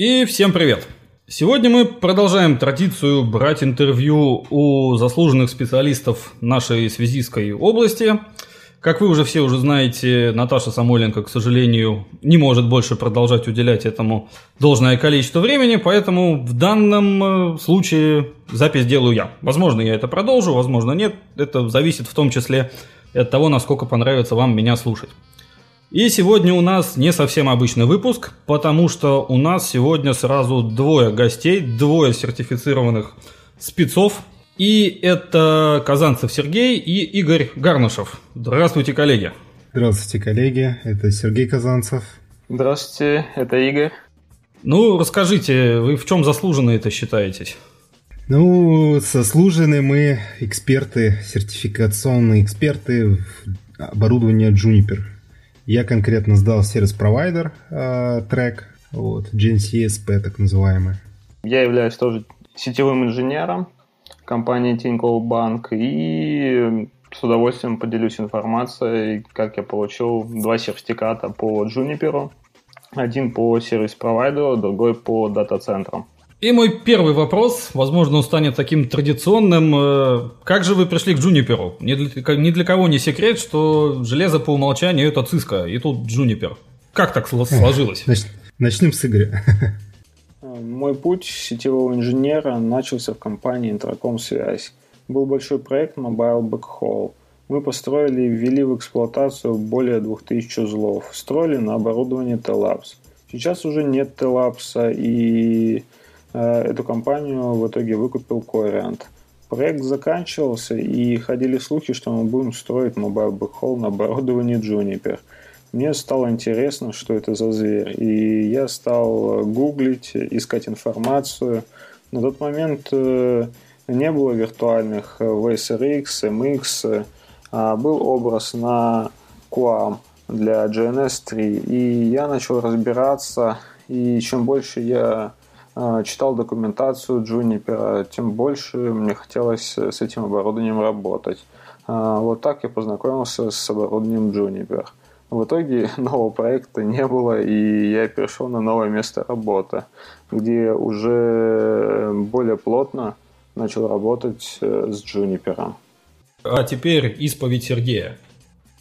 И всем привет! Сегодня мы продолжаем традицию брать интервью у заслуженных специалистов нашей связистской области. Как вы уже все уже знаете, Наташа Самойленко, к сожалению, не может больше продолжать уделять этому должное количество времени, поэтому в данном э, случае запись делаю я. Возможно, я это продолжу, возможно, нет. Это зависит в том числе от того, насколько понравится вам меня слушать. И сегодня у нас не совсем обычный выпуск, потому что у нас сегодня сразу двое гостей, двое сертифицированных спецов. И это Казанцев Сергей и Игорь Гарнышев. Здравствуйте, коллеги. Здравствуйте, коллеги. Это Сергей Казанцев. Здравствуйте, это Игорь. Ну, расскажите, вы в чем заслуженные это считаетесь? Ну, заслуженные мы эксперты, сертификационные эксперты в оборудовании Juniper. Я конкретно сдал сервис-провайдер э, трек, вот, GNCSP так называемый. Я являюсь тоже сетевым инженером компании Tinkoff Bank и с удовольствием поделюсь информацией, как я получил два сертификата по Juniper, один по сервис-провайдеру, другой по дата-центрам. И мой первый вопрос, возможно, он станет таким традиционным. Э, как же вы пришли к Джуниперу? Ни для, ни для кого не секрет, что железо по умолчанию это циска, и тут Джунипер. Как так сложилось? Начнем с Игоря. Мой путь сетевого инженера начался в компании Интерком Связь. Был большой проект Mobile Backhaul. Мы построили и ввели в эксплуатацию более 2000 узлов. Строили на оборудовании Telabs. Сейчас уже нет Telabs, и эту компанию в итоге выкупил Coriant. Проект заканчивался, и ходили слухи, что мы будем строить Mobile Backhaul на оборудовании Juniper. Мне стало интересно, что это за зверь, и я стал гуглить, искать информацию. На тот момент э, не было виртуальных VSRX, MX, а был образ на QAM для GNS 3. И я начал разбираться, и чем больше я читал документацию Juniper, тем больше мне хотелось с этим оборудованием работать. А, вот так я познакомился с оборудованием Juniper. В итоге нового проекта не было, и я перешел на новое место работы, где уже более плотно начал работать э, с Juniper. А теперь исповедь Сергея.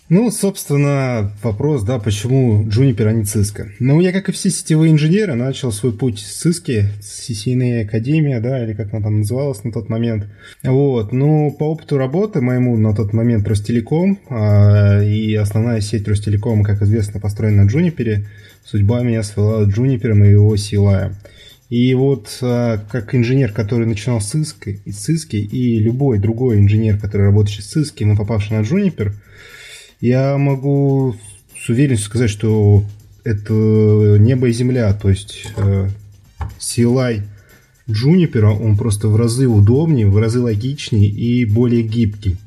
Ну, собственно, вопрос, да, почему Juniper, а не Cisco. Ну, я, как и все сетевые инженеры, начал свой путь с Cisco, с CCNA Академия, да, или как она там называлась на тот момент. Вот, ну, по опыту работы моему на тот момент Ростелеком, а, и основная сеть Ростелекома, как известно, построена на Juniper, судьба меня свела Juniper и его CLI. И вот а, как инженер, который начинал с Cisco, и Cisco, и любой другой инженер, который работает с Cisco, но попавший на Juniper – я могу с уверенностью сказать, что это небо и земля. То есть э, CLI Juniper, он просто в разы удобнее, в разы логичнее и более гибкий.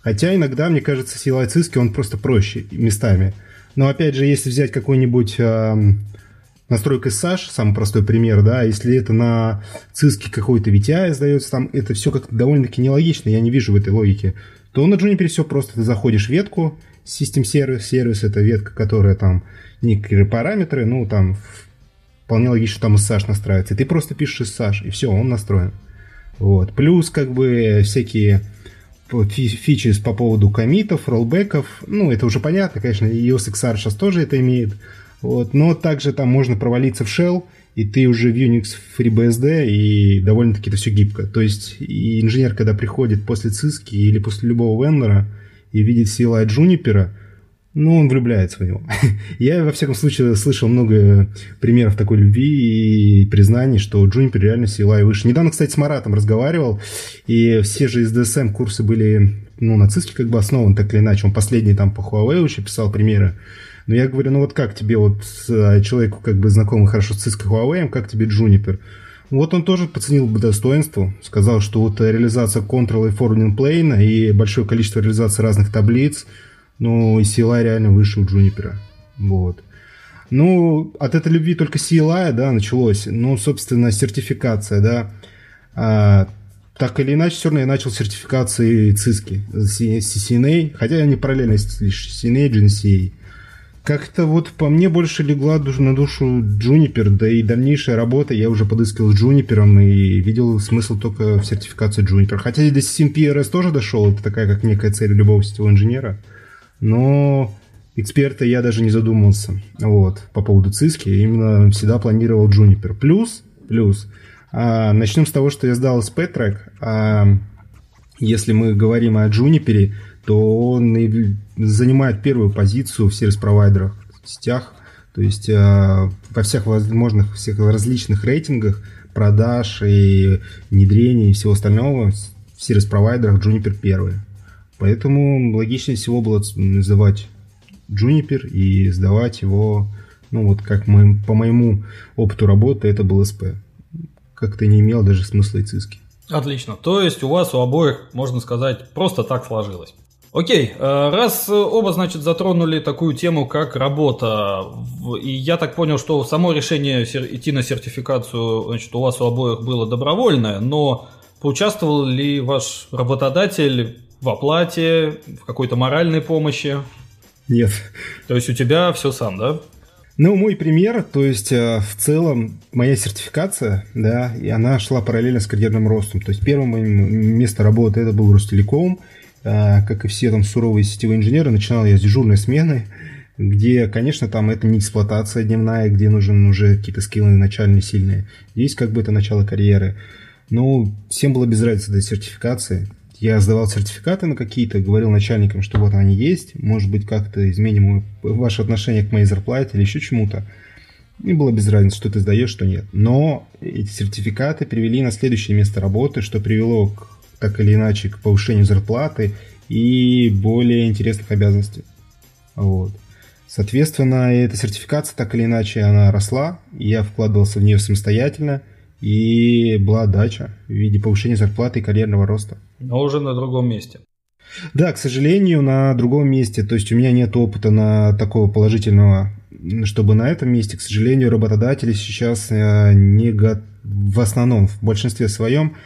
Хотя иногда, мне кажется, CLI Cisco, он просто проще местами. Но опять же, если взять какой-нибудь э, настройка SASH, самый простой пример, да, если это на Cisco какой-то VTI сдается, там это все как-то довольно-таки нелогично, я не вижу в этой логике то на Juniper все просто. Ты заходишь в ветку, System Service, сервис это ветка, которая там некие параметры, ну там вполне логично, там SSH настраивается. И ты просто пишешь SSH, и все, он настроен. Вот. Плюс как бы всякие фичи по поводу комитов, роллбеков, ну, это уже понятно, конечно, EOS XR сейчас тоже это имеет, вот, но также там можно провалиться в shell, и ты уже в Unix FreeBSD, и довольно-таки это все гибко. То есть и инженер, когда приходит после циски или после любого вендора и видит CLI Juniper, ну, он влюбляется в него. Я, во всяком случае, слышал много примеров такой любви и признаний, что Juniper реально CLI выше. Недавно, кстати, с Маратом разговаривал, и все же из DSM курсы были, ну, на ЦИСКе как бы основаны, так или иначе. Он последний там по Huawei еще писал примеры. Но я говорю, ну вот как тебе вот а, человеку как бы знакомый хорошо с Cisco Huawei, как тебе Juniper? Вот он тоже поценил бы достоинство, сказал, что вот реализация Control и Forwarding Plane и большое количество реализаций разных таблиц, ну, и CLI реально выше у Juniper. Вот. Ну, от этой любви только CLI, да, началось. Ну, собственно, сертификация, да. А, так или иначе, все равно я начал сертификации ЦИСКи, CCNA, хотя они параллельно лишь CCNA, GNCA. Как-то вот по мне больше легла на душу Juniper, да и дальнейшая работа я уже подыскивал с Juniper и видел смысл только в сертификации Juniper. Хотя и до CMPRS тоже дошел, это такая как некая цель любого сетевого инженера. Но эксперта я даже не задумывался вот, по поводу циски. Именно всегда планировал Juniper. Плюс, плюс, а, начнем с того, что я сдал SP-трек. А, если мы говорим о Juniper, то он занимает первую позицию в сервис-провайдерах, в сетях, то есть э, во всех возможных, всех различных рейтингах продаж и внедрений и всего остального в сервис-провайдерах Juniper первый. Поэтому логичнее всего было называть Juniper и сдавать его, ну вот как мы, по моему опыту работы, это был SP. Как-то не имел даже смысла и циски. Отлично. То есть у вас у обоих, можно сказать, просто так сложилось. Окей, э, раз оба, значит, затронули такую тему, как работа, и я так понял, что само решение идти на сертификацию, значит, у вас у обоих было добровольное, но поучаствовал ли ваш работодатель в оплате, в какой-то моральной помощи? Нет. То есть у тебя все сам, да? Ну, мой пример, то есть э, в целом моя сертификация, да, и она шла параллельно с карьерным ростом. То есть первым моим место работы это был Ростелеком, а, как и все там суровые сетевые инженеры, начинал я с дежурной смены, где, конечно, там это не эксплуатация дневная, где нужны уже какие-то скиллы начальные, сильные. Здесь как бы это начало карьеры. Но всем было без разницы до сертификации. Я сдавал сертификаты на какие-то, говорил начальникам, что вот они есть, может быть, как-то изменим ваше отношение к моей зарплате или еще чему-то. И было без разницы, что ты сдаешь, что нет. Но эти сертификаты привели на следующее место работы, что привело к так или иначе к повышению зарплаты и более интересных обязанностей. Вот. Соответственно, эта сертификация так или иначе она росла, я вкладывался в нее самостоятельно, и была отдача в виде повышения зарплаты и карьерного роста. Но уже на другом месте. Да, к сожалению, на другом месте. То есть у меня нет опыта на такого положительного, чтобы на этом месте, к сожалению, работодатели сейчас э, не го... в основном, в большинстве своем,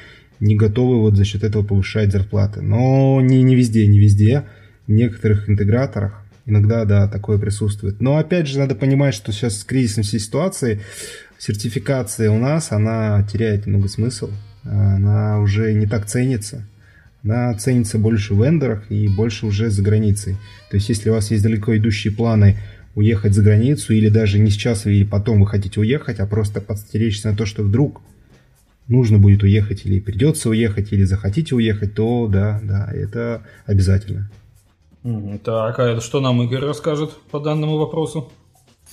не готовы вот за счет этого повышать зарплаты. Но не, не везде, не везде. В некоторых интеграторах иногда, да, такое присутствует. Но опять же, надо понимать, что сейчас с кризисом всей ситуации сертификация у нас, она теряет много смысл. Она уже не так ценится. Она ценится больше в вендорах и больше уже за границей. То есть, если у вас есть далеко идущие планы уехать за границу, или даже не сейчас, или потом вы хотите уехать, а просто подстеречься на то, что вдруг нужно будет уехать, или придется уехать, или захотите уехать, то да, да, это обязательно. Так, а что нам Игорь расскажет по данному вопросу?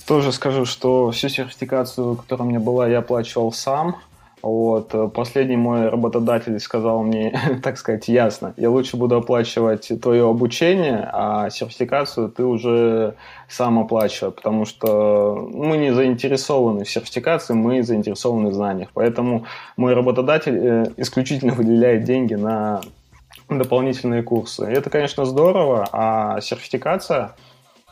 Тоже скажу, что всю сертификацию, которая у меня была, я оплачивал сам. Вот. Последний мой работодатель сказал мне, так сказать, ясно, я лучше буду оплачивать твое обучение, а сертификацию ты уже сам оплачивай, потому что мы не заинтересованы в сертификации, мы заинтересованы в знаниях. Поэтому мой работодатель э, исключительно выделяет деньги на дополнительные курсы. И это, конечно, здорово, а сертификация,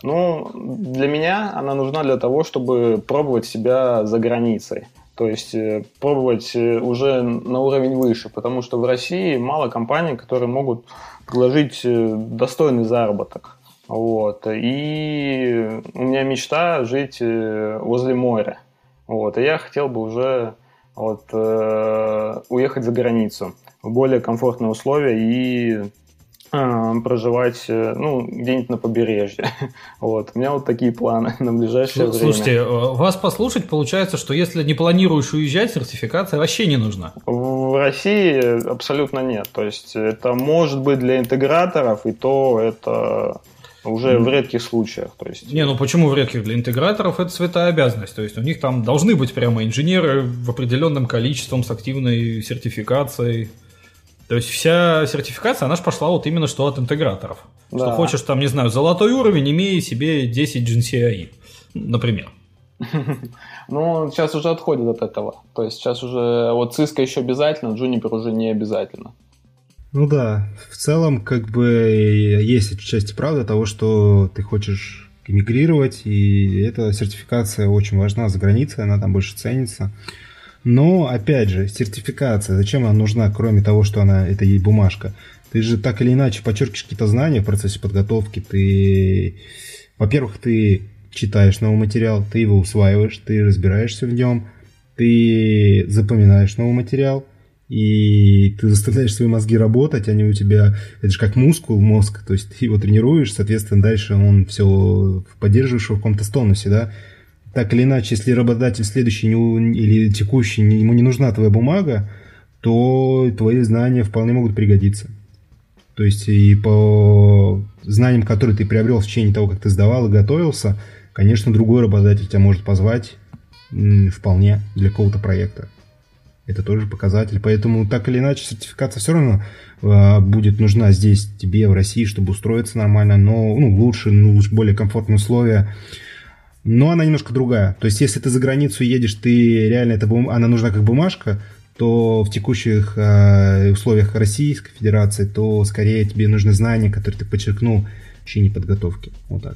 ну, для меня она нужна для того, чтобы пробовать себя за границей. То есть э, пробовать э, уже на уровень выше, потому что в России мало компаний, которые могут предложить э, достойный заработок. Вот. И у меня мечта жить возле моря. Вот. И я хотел бы уже вот, уехать за границу в более комфортные условия и проживать э, ну, где-нибудь на побережье. Вот. У меня вот такие планы на ближайшее Слушайте, время. Слушайте, э, вас послушать, получается, что если не планируешь уезжать, сертификация вообще не нужна. В России абсолютно нет. То есть это может быть для интеграторов, и то это уже в редких случаях. То есть... Не, ну почему в редких? Для интеграторов это святая обязанность. То есть у них там должны быть прямо инженеры в определенном количестве с активной сертификацией. То есть вся сертификация, она же пошла вот именно что от интеграторов. Да. Что хочешь там, не знаю, золотой уровень, имея себе 10 GNCI, например. Ну, сейчас уже отходит от этого. То есть сейчас уже вот Cisco еще обязательно, Juniper уже не обязательно. Ну да, в целом как бы есть отчасти правда того, что ты хочешь эмигрировать, и эта сертификация очень важна за границей, она там больше ценится. Но, опять же, сертификация, зачем она нужна, кроме того, что она, это ей бумажка? Ты же так или иначе подчеркиваешь какие-то знания в процессе подготовки. Ты, во-первых, ты читаешь новый материал, ты его усваиваешь, ты разбираешься в нем, ты запоминаешь новый материал, и ты заставляешь свои мозги работать, они у тебя, это же как мускул, мозг, то есть ты его тренируешь, соответственно, дальше он все поддерживаешь в каком-то тонусе, да. Так или иначе, если работодатель следующий или текущий, ему не нужна твоя бумага, то твои знания вполне могут пригодиться. То есть и по знаниям, которые ты приобрел в течение того, как ты сдавал и готовился, конечно, другой работодатель тебя может позвать вполне для какого-то проекта. Это тоже показатель. Поэтому так или иначе сертификация все равно э, будет нужна здесь тебе в России, чтобы устроиться нормально, но ну, лучше, ну, лучше более комфортные условия. Но она немножко другая. То есть, если ты за границу едешь, ты реально это бум... она нужна как бумажка, то в текущих э, условиях Российской Федерации, то скорее тебе нужны знания, которые ты подчеркнул в течение подготовки. Вот так.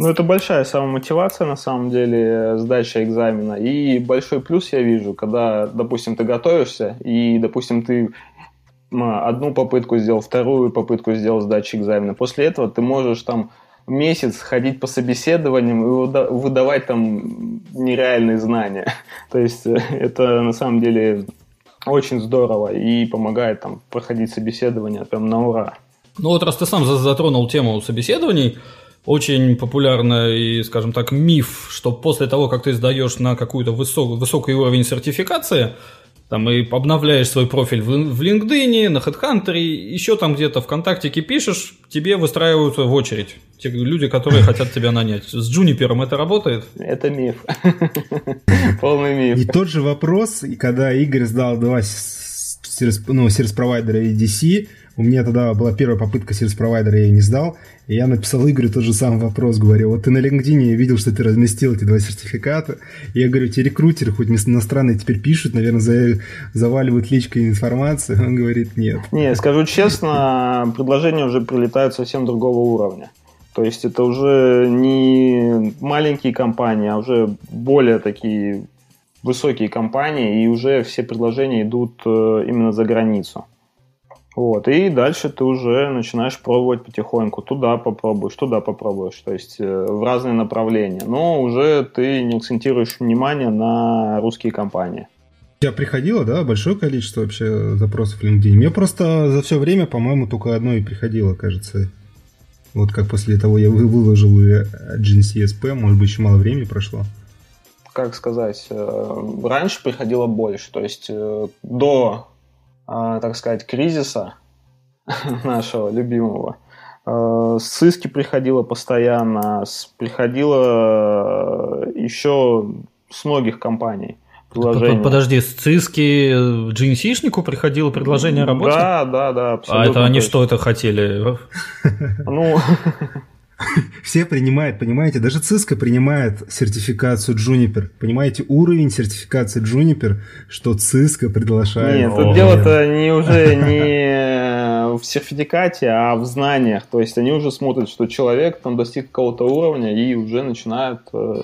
Ну, это большая самомотивация, на самом деле, сдача экзамена. И большой плюс я вижу, когда, допустим, ты готовишься, и, допустим, ты одну попытку сделал, вторую попытку сделал сдачи экзамена. После этого ты можешь там месяц ходить по собеседованиям и выдавать там нереальные знания. То есть э, это на самом деле очень здорово и помогает там проходить собеседование прям на ура. Ну вот раз ты сам затронул тему собеседований, очень популярный, скажем так, миф, что после того, как ты сдаешь на какую-то высок, высокий уровень сертификации, там и обновляешь свой профиль в, в LinkedIn, на HeadHunter, еще там где-то ВКонтактике пишешь, тебе выстраиваются в очередь. Те люди, которые хотят тебя нанять. С Джунипером это работает? Это миф. Полный миф. И тот же вопрос, когда Игорь сдал два ну, сервис-провайдера EDC, у меня тогда была первая попытка сервис-провайдера, я ее не сдал. И я написал Игорю тот же самый вопрос, говорю, вот ты на LinkedIn видел, что ты разместил эти два сертификата. И я говорю, те рекрутеры, хоть иностранные теперь пишут, наверное, за, заваливают личкой информацию. Он говорит, нет. Не, скажу честно, предложения уже прилетают совсем другого уровня. То есть это уже не маленькие компании, а уже более такие высокие компании, и уже все предложения идут э, именно за границу. Вот, и дальше ты уже начинаешь пробовать потихоньку. Туда попробуешь, туда попробуешь. То есть э, в разные направления. Но уже ты не акцентируешь внимание на русские компании. У тебя приходило, да, большое количество вообще запросов в LinkedIn? Мне просто за все время, по-моему, только одно и приходило, кажется. Вот как после того я выложил GNCSP, может быть, еще мало времени прошло. Как сказать, э, раньше приходило больше. То есть э, до так сказать, кризиса нашего любимого, а, сыски приходило постоянно, приходило э, еще с многих компаний предложение. Подожди, с циски GNC-шнику приходило предложение о работе? Да, да, да. А это они что это хотели? Ну, Все принимают, понимаете, даже Cisco принимает сертификацию Juniper. Понимаете, уровень сертификации Juniper, что Cisco приглашает. Нет, тут дело-то не уже не в сертификате, а в знаниях. То есть они уже смотрят, что человек там достиг какого-то уровня и уже начинают э,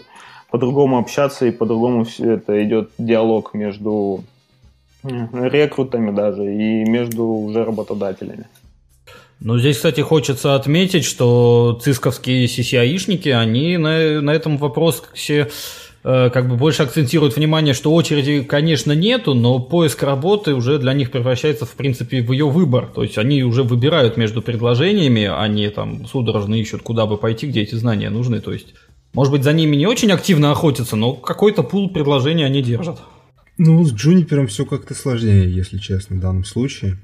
по-другому общаться и по-другому все это идет диалог между рекрутами даже и между уже работодателями. Ну, здесь, кстати, хочется отметить, что цисковские CCI-шники, они на, на этом вопросе э, как бы больше акцентируют внимание, что очереди, конечно, нету, но поиск работы уже для них превращается, в принципе, в ее выбор. То есть они уже выбирают между предложениями, они там судорожно ищут, куда бы пойти, где эти знания нужны. То есть, может быть, за ними не очень активно охотятся, но какой-то пул предложений они держат. Ну, с Джунипером все как-то сложнее, если честно, в данном случае.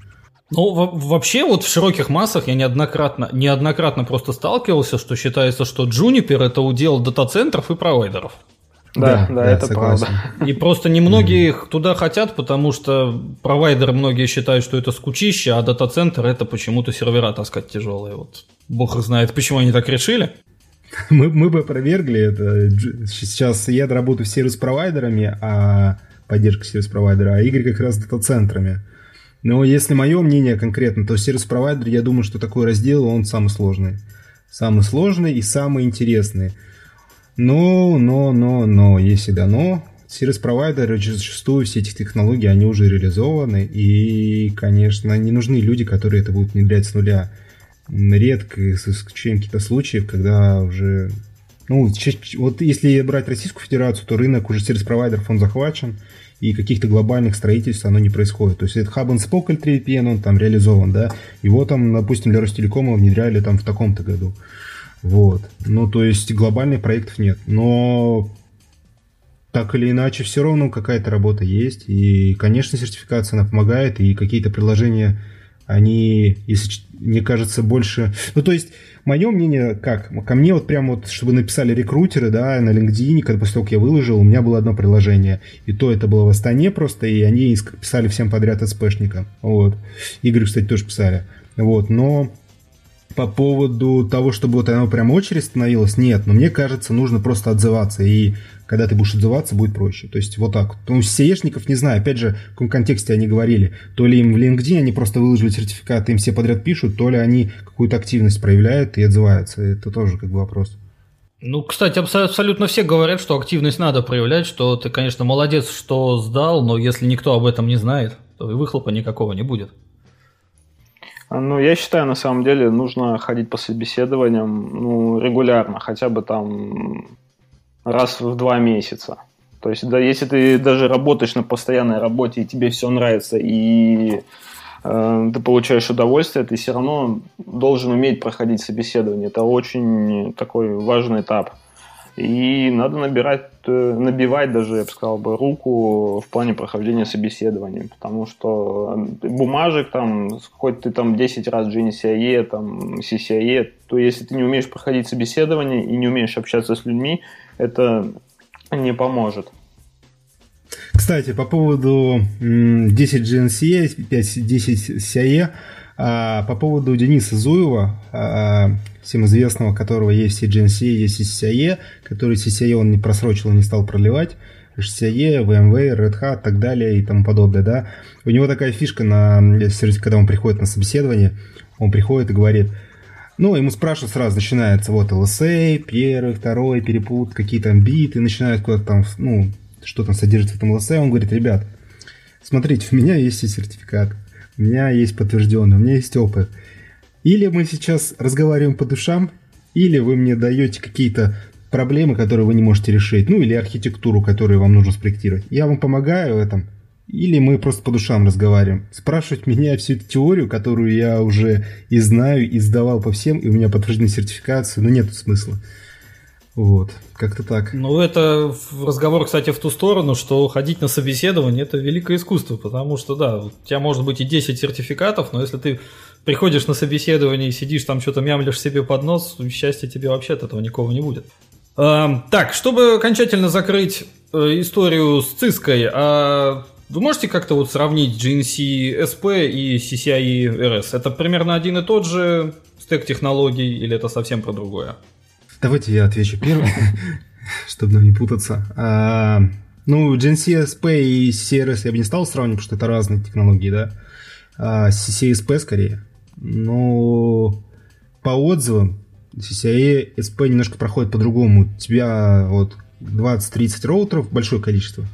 Ну, вообще, вот в широких массах я неоднократно, неоднократно просто сталкивался, что считается, что Juniper это удел дата-центров и провайдеров. Да, да, да, это согласен. правда. И просто немногие их туда хотят, потому что провайдеры многие считают, что это скучище, а дата-центр это почему-то сервера таскать тяжелые. Вот бог знает, почему они так решили. Мы, мы бы опровергли это. Сейчас я работаю с сервис-провайдерами, а поддержка сервис-провайдера, а Игорь как раз с дата-центрами. Но если мое мнение конкретно, то сервис-провайдер, я думаю, что такой раздел, он самый сложный. Самый сложный и самый интересный. Но, но, но, но, если да, но, сервис-провайдеры зачастую все эти технологии, они уже реализованы, и, конечно, не нужны люди, которые это будут внедрять с нуля. Редко, с исключением каких-то случаев, когда уже Ну, вот если брать Российскую Федерацию, то рынок уже сервис-провайдеров, он захвачен, и каких-то глобальных строительств оно не происходит. То есть это Hub and Spoke L3 VPN, он там реализован, да, его там, допустим, для Ростелекома внедряли там в таком-то году. Вот. Ну, то есть глобальных проектов нет. Но так или иначе, все равно какая-то работа есть. И, конечно, сертификация, она помогает, и какие-то приложения, они, если мне кажется, больше... Ну, то есть, мое мнение как? Ко мне вот прям вот, чтобы написали рекрутеры, да, на LinkedIn, когда после того, как я выложил, у меня было одно приложение. И то это было в Астане просто, и они писали всем подряд СПшникам. Вот. Игорь, кстати, тоже писали. Вот, но по поводу того, чтобы вот оно прям очередь становилась, нет, но мне кажется, нужно просто отзываться, и когда ты будешь отзываться, будет проще. То есть вот так. Ну, сеешников не знаю, опять же, в каком контексте они говорили. То ли им в LinkedIn они просто выложили сертификат, им все подряд пишут, то ли они какую-то активность проявляют и отзываются. Это тоже как бы вопрос. Ну, кстати, абсолютно все говорят, что активность надо проявлять, что ты, конечно, молодец, что сдал, но если никто об этом не знает, то и выхлопа никакого не будет. Ну, я считаю, на самом деле, нужно ходить по собеседованиям ну, регулярно, хотя бы там раз в два месяца. То есть, да, если ты даже работаешь на постоянной работе, и тебе все нравится, и э, ты получаешь удовольствие, ты все равно должен уметь проходить собеседование. Это очень такой важный этап. И надо набирать, э, набивать даже, я бы сказал, бы, руку в плане прохождения собеседований. Потому что э, бумажек, там, хоть ты там 10 раз GNCIE, там, CCIE, то если ты не умеешь проходить собеседование и не умеешь общаться с людьми, это не поможет. Кстати, по поводу 10 GNCE, 5, 10 CIE, а, по поводу Дениса Зуева, а, всем известного, которого есть и GNC, есть и CCIE, который CCIE он не просрочил и не стал проливать, CCIE, VMware, Red Hat и так далее и тому подобное, да. У него такая фишка, на, когда он приходит на собеседование, он приходит и говорит, ну, ему спрашивают сразу, начинается вот LSA, первый, второй, перепут, какие там биты, начинают куда-то там, ну, что там содержится в этом LSA, он говорит, ребят, смотрите, у меня есть сертификат, у меня есть подтвержденный, у меня есть опыт. Или мы сейчас разговариваем по душам, или вы мне даете какие-то проблемы, которые вы не можете решить, ну или архитектуру, которую вам нужно спроектировать. Я вам помогаю в этом, или мы просто по душам разговариваем. Спрашивать меня всю эту теорию, которую я уже и знаю, и сдавал по всем, и у меня подтверждены сертификации, ну нет смысла. Вот, как-то так. Ну, это разговор, кстати, в ту сторону, что ходить на собеседование – это великое искусство, потому что, да, у тебя может быть и 10 сертификатов, но если ты приходишь на собеседование и сидишь там, что-то мямлишь себе под нос, счастья тебе вообще от этого никого не будет. А, так, чтобы окончательно закрыть э, историю с Циской, а вы можете как-то вот сравнить GNC SP и CCIE RS? Это примерно один и тот же стек технологий или это совсем про другое? Давайте я отвечу первым, чтобы нам не путаться. А, ну, GNC-SP и CRS я бы не стал сравнивать, потому что это разные технологии, да. А CCSP скорее. Но по отзывам CCIE SP немножко проходит по-другому. У тебя вот 20-30 роутеров, большое количество.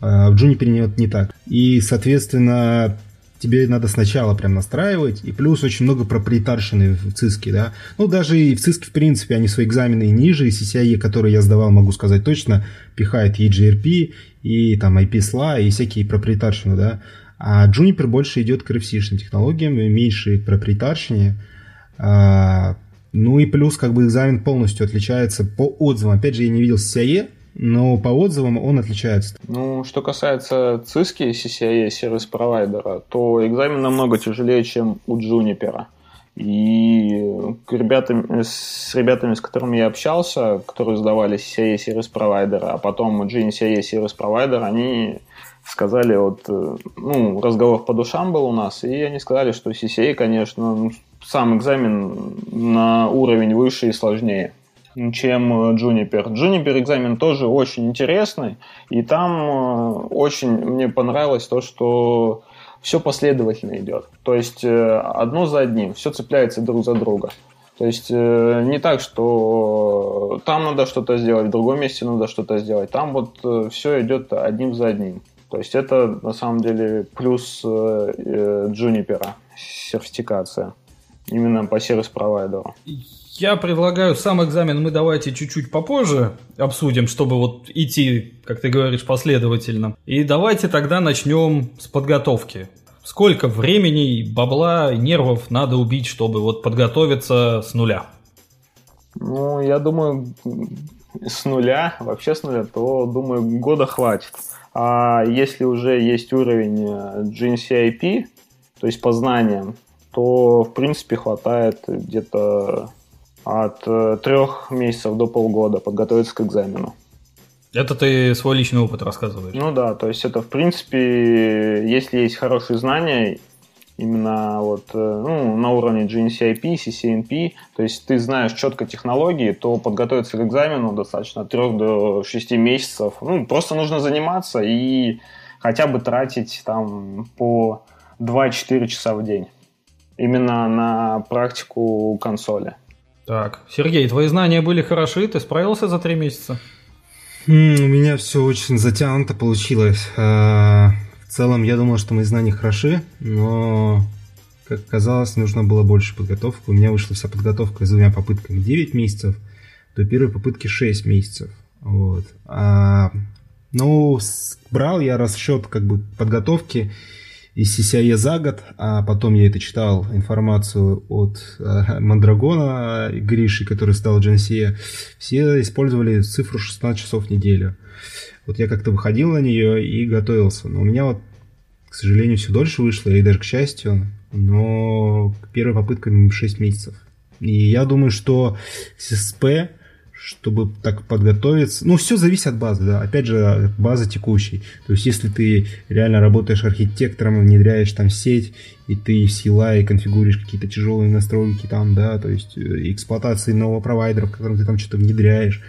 А в Juniper не, не так. И, соответственно, тебе надо сначала прям настраивать, и плюс очень много проприетарщины в ЦИСКе, да. Ну, даже и в ЦИСКе, в принципе, они свои экзамены и ниже, и CCIE, которые я сдавал, могу сказать точно, пихает и GRP, и там IP-SLA, и всякие проприетарщины, да. А Juniper больше идет к RFC-шным технологиям, меньше к проприетарщине. А, ну и плюс как бы экзамен полностью отличается по отзывам. Опять же, я не видел CCIE, но по отзывам он отличается. Ну, что касается циски CCIE сервис-провайдера, то экзамен намного тяжелее, чем у Juniper. И к ребятам, с ребятами, с которыми я общался, которые сдавали CCIE сервис-провайдера, а потом GNCIE сервис-провайдер, они сказали, вот, ну, разговор по душам был у нас, и они сказали, что CCA, конечно, ну, сам экзамен на уровень выше и сложнее чем э, Juniper. Juniper экзамен тоже очень интересный, и там э, очень мне понравилось то, что все последовательно идет. То есть э, одно за одним, все цепляется друг за друга. То есть не так, что там надо что-то сделать, в другом месте надо что-то сделать. Там вот все идет одним за одним. То есть это на самом деле плюс Juniper сертификация именно по сервис-провайдеру. Я предлагаю сам экзамен мы давайте чуть-чуть попозже обсудим, чтобы вот идти, как ты говоришь, последовательно. И давайте тогда начнем с подготовки. Сколько времени, бабла, нервов надо убить, чтобы вот подготовиться с нуля? Ну, я думаю, с нуля, вообще с нуля, то, думаю, года хватит. А если уже есть уровень э, GNCIP, то есть по знаниям, то, в принципе, хватает где-то от э, трех месяцев до полгода подготовиться к экзамену. Это ты свой личный опыт рассказываешь? Ну да, то есть это, в принципе, если есть хорошие знания, именно вот, э, ну, на уровне GNCIP, CCNP, то есть ты знаешь четко технологии, то подготовиться к экзамену достаточно от 3 до 6 месяцев. Ну, просто нужно заниматься и хотя бы тратить там по 2-4 часа в день. Именно на практику консоли. Так, Сергей, твои знания были хороши, ты справился за 3 месяца? У меня все очень затянуто получилось. А, в целом, я думал, что мои знания хороши, но, как оказалось, нужно было больше подготовки. У меня вышла вся подготовка с двумя попытками 9 месяцев, до первой попытки 6 месяцев. Вот. А, ну, брал я расчет как бы подготовки из CCIE за год, а потом я это читал информацию от э, Мандрагона Гриши, который стал GNCE, все использовали цифру 16 часов в неделю. Вот я как-то выходил на нее и готовился. Но у меня вот, к сожалению, все дольше вышло, и даже к счастью, но первая попытка 6 месяцев. И я думаю, что SP, чтобы так подготовиться, ну, все зависит от базы, да, опять же, база текущей. То есть, если ты реально работаешь архитектором, внедряешь там сеть, и ты в CLI конфигурируешь какие-то тяжелые настройки там, да, то есть э, эксплуатации нового провайдера, в котором ты там что-то внедряешь,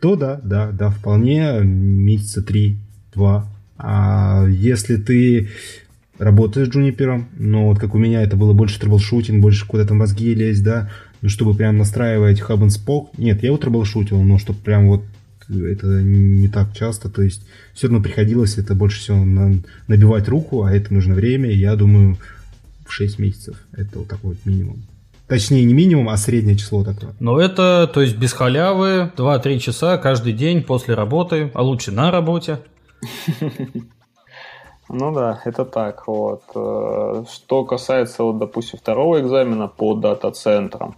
то да, да, да, вполне месяца три-два. А если ты работаешь джунипером, но вот как у меня это было больше troubleshooting, больше куда-то мозги лезть, да, ну, чтобы прям настраивать hub-spoke. Нет, я вот troubleshoot ил, но чтобы прям вот это не так часто, то есть все равно приходилось это больше всего на, набивать руку, а это нужно время, и я думаю, в 6 месяцев это вот такой вот минимум. Точнее, не минимум, а среднее число такое. Но это, то есть, без халявы, 2-3 часа каждый день после работы, а лучше на работе. Ну да, это так. Вот. Э, что касается, вот, допустим, второго экзамена по дата-центрам,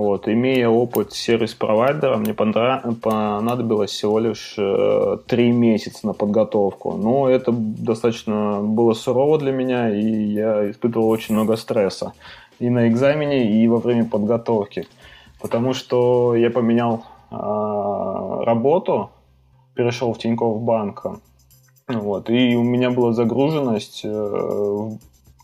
вот, имея опыт сервис-провайдера, мне понадобилось всего лишь э, три месяца на подготовку. Но это достаточно было сурово для меня, и я испытывал очень много стресса и на экзамене, и во время подготовки. Потому что я поменял э, работу, перешел в Тинькофф банк. Вот, и у меня была загруженность э,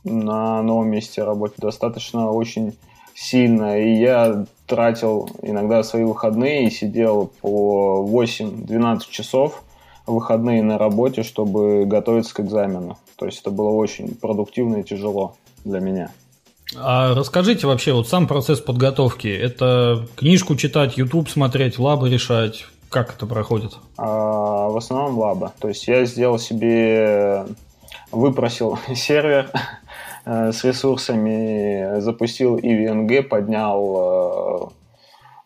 на новом месте работы достаточно очень сильная. И я тратил иногда свои выходные и сидел по 8-12 часов выходные на работе, чтобы готовиться к экзамену. То есть это было очень продуктивно и тяжело для меня. А расскажите вообще, вот сам процесс подготовки, это книжку читать, YouTube смотреть, лабы решать, как это проходит? А, в основном лаба. То есть я сделал себе, выпросил сервер с ресурсами, запустил EVNG, поднял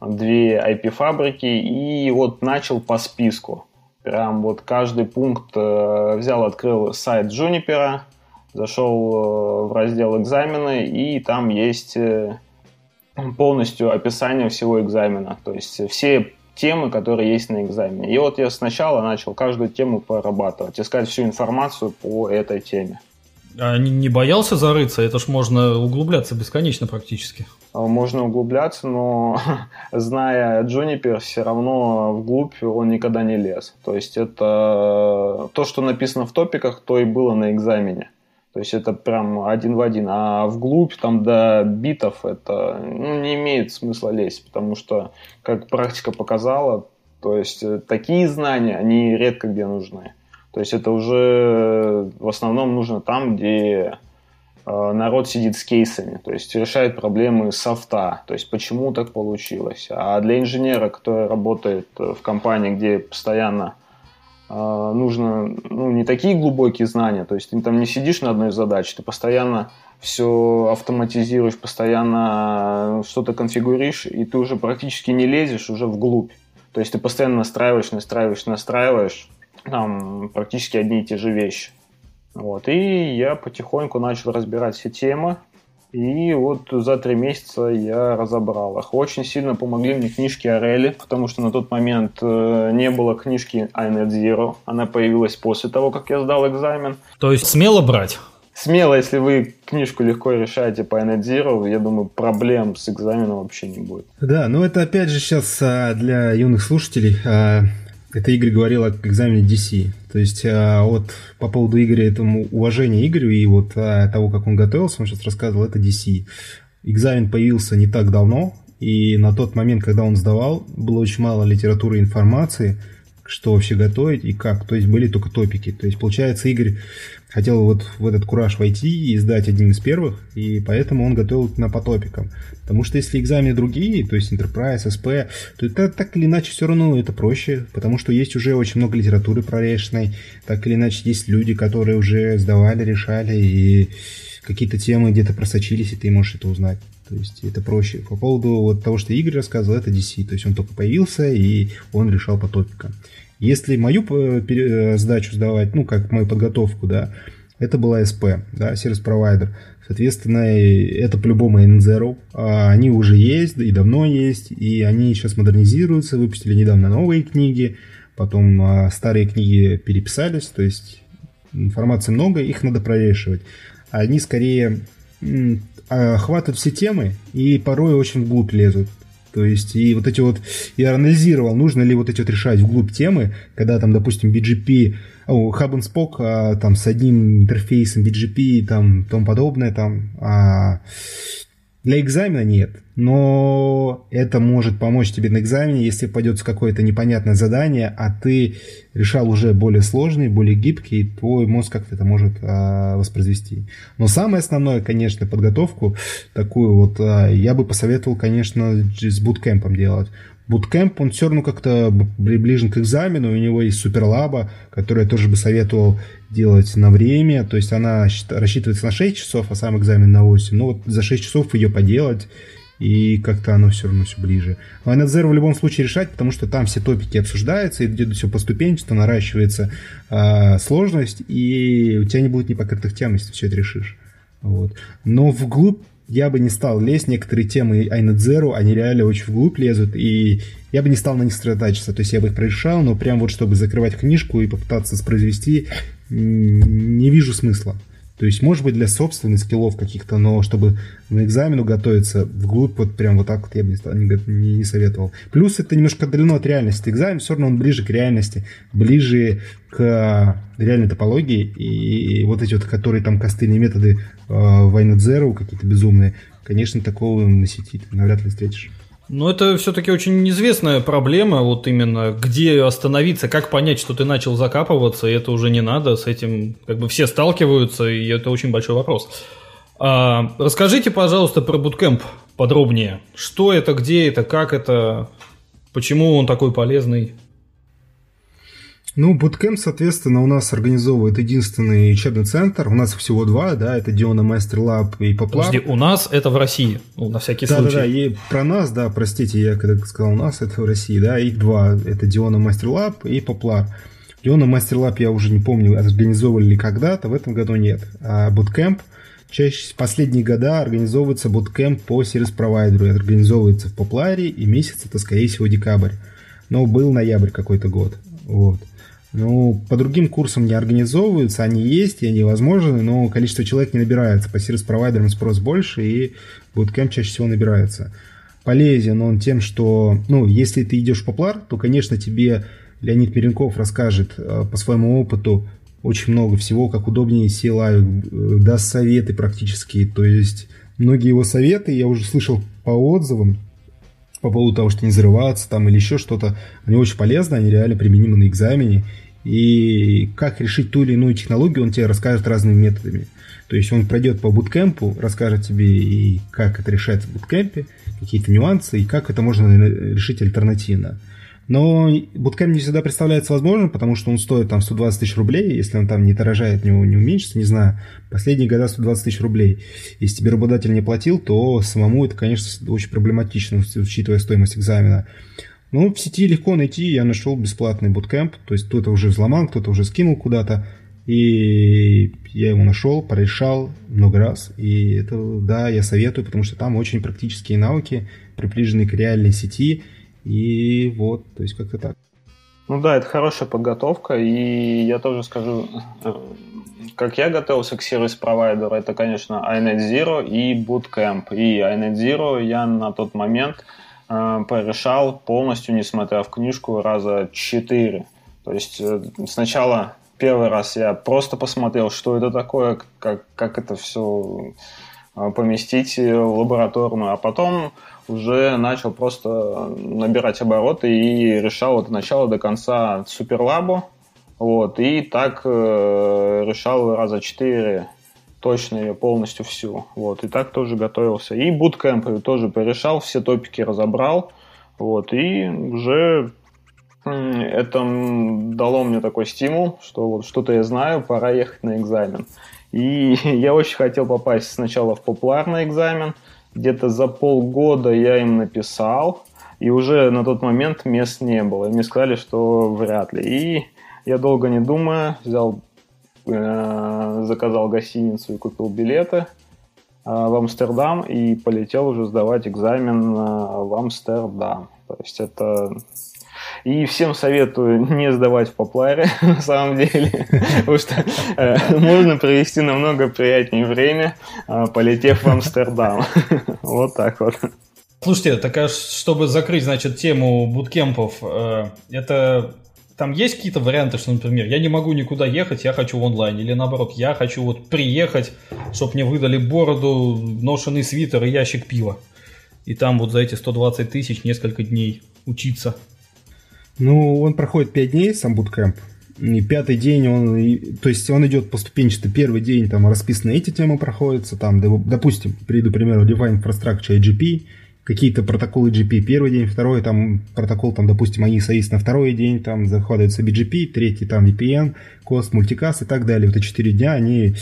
э, две IP-фабрики и вот начал по списку. Прям вот каждый пункт э, взял, открыл сайт Juniper, зашел э, в раздел экзамены, и там есть э, полностью описание всего экзамена. То есть все темы, которые есть на экзамене. И вот я сначала начал каждую тему прорабатывать, искать всю информацию по этой теме. А не боялся зарыться? Это ж можно углубляться бесконечно практически. А, можно углубляться, но зная Джунипер, все равно вглубь он никогда не лез. То есть это то, что написано в топиках, то и было на экзамене. То есть это прям один в один. А вглубь, там до битов, это ну, не имеет смысла лезть, потому что, как практика показала, то есть э, такие знания, они редко где нужны. То есть это уже в основном нужно там, где э, народ сидит с кейсами, то есть решает проблемы софта, то есть почему так получилось. А для инженера, который работает в компании, где постоянно э, нужно ну, не такие глубокие знания, то есть ты там не сидишь на одной задаче, ты постоянно все автоматизируешь, постоянно что-то конфигуришь, и ты уже практически не лезешь уже вглубь. То есть ты постоянно настраиваешь, настраиваешь, настраиваешь там практически одни и те же вещи. Вот. И я потихоньку начал разбирать все темы, и вот за три месяца я разобрал их. Очень сильно помогли мне книжки Орели, потому что на тот момент э, не было книжки iNet Zero. Она появилась после того, как я сдал экзамен. То есть смело брать? Смело, если вы книжку легко решаете по iNet Zero, я думаю, проблем с экзаменом вообще не будет. Да, но это опять же сейчас а, для юных слушателей а, это Игорь говорил о экзамене DC. То есть а, вот по поводу Игоря, этому уважения Игорю и вот а, того, как он готовился, он сейчас рассказывал, это DC. Экзамен появился не так давно, и на тот момент, когда он сдавал, было очень мало литературы и информации, что вообще готовить и как. То есть были только топики. То есть, получается, Игорь хотел вот в этот кураж войти и сдать одним из первых, и поэтому он готовил на по топикам. Потому что если экзамены другие, то есть Enterprise, SP, то это так или иначе все равно это проще, потому что есть уже очень много литературы прорешенной, так или иначе есть люди, которые уже сдавали, решали, и какие-то темы где-то просочились, и ты можешь это узнать. То есть это проще. По поводу вот того, что Игорь рассказывал, это DC. То есть он только появился, и он решал по топикам. Если мою э, э, сдачу сдавать, ну, как мою подготовку, да, это была SP, да, сервис-провайдер. Соответственно, это по-любому N0. А они уже есть, и давно есть, и они сейчас модернизируются, выпустили недавно новые книги, потом а, старые книги переписались, то есть информации много, их надо прорешивать. Они скорее охватывают все темы и порой очень вглубь лезут. То есть, и вот эти вот, я анализировал, нужно ли вот эти вот решать вглубь темы, когда там, допустим, BGP, о, Hub and Spoke, а, там, с одним интерфейсом BGP и там, тому подобное, там, а, для экзамена нет, но это может помочь тебе на экзамене, если пойдет какое-то непонятное задание, а ты решал уже более сложный, более гибкий, твой мозг как-то это может а, воспроизвести. Но самое основное, конечно, подготовку такую вот а, я бы посоветовал, конечно, с буткемпом делать. Буткемп, он все равно как-то приближен к экзамену, у него есть суперлаба, которую я тоже бы советовал делать на время, то есть она рассчитывается на 6 часов, а сам экзамен на 8, ну вот за 6 часов ее поделать, и как-то оно все равно все ближе. Но на в любом случае решать, потому что там все топики обсуждаются, идет все поступенчато, наращивается э, сложность, и у тебя не будет непокрытых тем, если все это решишь. Вот. Но вглубь я бы не стал лезть. Некоторые темы Zero, они реально очень вглубь лезут, и я бы не стал на них сосредотачиваться. То есть я бы их прорешал, но прям вот чтобы закрывать книжку и попытаться воспроизвести, не вижу смысла. То есть, может быть, для собственных скиллов каких-то, но чтобы на экзамену готовиться вглубь, вот прям вот так вот я бы не, не, не советовал. Плюс это немножко отдалено от реальности. Экзамен все равно он ближе к реальности, ближе к реальной топологии. И, вот эти вот, которые там костыльные методы э, в iNet Zero какие-то безумные, конечно, такого на сети ты навряд ли встретишь. Но это все-таки очень известная проблема, вот именно где остановиться, как понять, что ты начал закапываться, и это уже не надо, с этим как бы все сталкиваются, и это очень большой вопрос. А, расскажите, пожалуйста, про буткемп подробнее. Что это, где это, как это, почему он такой полезный? Ну, Bootcamp, соответственно, у нас организовывает единственный учебный центр. У нас всего два, да, это Диона Мастер Лаб и Поплар. Подожди, у нас это в России, ну, на всякий да, случай. Да, да, и про нас, да, простите, я когда сказал у нас, это в России, да, их два, это Диона Master Lab и Поплар. Диона Master Lab я уже не помню, организовывали ли когда-то, в этом году нет. А Bootcamp чаще последние года организовывается Bootcamp по сервис-провайдеру, организовывается в Попларе, и месяц это, скорее всего, декабрь. Но был ноябрь какой-то год. Вот. Ну, по другим курсам не организовываются, они есть, и они возможны, но количество человек не набирается. По сервис-провайдерам спрос больше, и буткемп чаще всего набирается. Полезен он тем, что, ну, если ты идешь в Поплар, то, конечно, тебе Леонид Миренков расскажет э, по своему опыту очень много всего, как удобнее села, э, даст советы практически. То есть многие его советы я уже слышал по отзывам, по поводу того, что не взрываться там или еще что-то, они очень полезны, они реально применимы на экзамене. И как решить ту или иную технологию, он тебе расскажет разными методами. То есть он пройдет по буткемпу, расскажет тебе, и как это решается в буткемпе, какие-то нюансы, и как это можно решить альтернативно. Но буткемп не всегда представляется возможным, потому что он стоит там 120 тысяч рублей, если он там не дорожает, не, не уменьшится, не знаю. Последние года 120 тысяч рублей. Если тебе работодатель не платил, то самому это, конечно, очень проблематично, учитывая стоимость экзамена. Ну, в сети легко найти, я нашел бесплатный буткемп, то есть кто-то уже взломал, кто-то уже скинул куда-то, и я его нашел, порешал много раз, и это, да, я советую, потому что там очень практические навыки, приближены к реальной сети, и вот, то есть как-то так. Ну да, это хорошая подготовка, и я тоже скажу, э, как я готовился к сервис-провайдеру, это, конечно, iNet Zero и Bootcamp. И iNet Zero я на тот момент э, порешал полностью, несмотря в книжку, раза четыре. То есть э, сначала первый раз я просто посмотрел, что это такое, как, как это все э, поместить в лабораторную, а потом уже начал просто набирать обороты и решал от начала до конца суперлабу. Вот, и так э, решал раза четыре точно ее полностью всю. Вот, и так тоже готовился. И буткемпы тоже порешал, все топики разобрал. Вот, и уже это дало мне такой стимул, что вот что-то я знаю, пора ехать на экзамен. И я очень хотел попасть сначала в популярный экзамен, где-то за полгода я им написал, и уже на тот момент мест не было. И мне сказали, что вряд ли. И я долго не думая взял, э, заказал гостиницу и купил билеты э, в Амстердам и полетел уже сдавать экзамен э, в Амстердам. То есть это и всем советую не сдавать в попларе, на самом деле, потому что э, можно провести намного приятнее время, э, полетев в Амстердам. Вот так вот. Слушайте, так чтобы закрыть, значит, тему буткемпов, э, это там есть какие-то варианты, что, например, я не могу никуда ехать, я хочу в онлайн, или наоборот, я хочу вот приехать, чтобы мне выдали бороду, ношеный свитер и ящик пива. И там вот за эти 120 тысяч несколько дней учиться. Ну, он проходит 5 дней, сам буткемп. И пятый день он, то есть он идет поступенчато. Первый день там расписаны эти темы проходятся, там, допустим, приведу пример, Define Infrastructure IGP, какие-то протоколы GP первый день, второй там протокол, там, допустим, ISA есть на второй день, там закладывается BGP, третий там VPN, COST, мультикаст и так далее. Вот эти четыре дня, они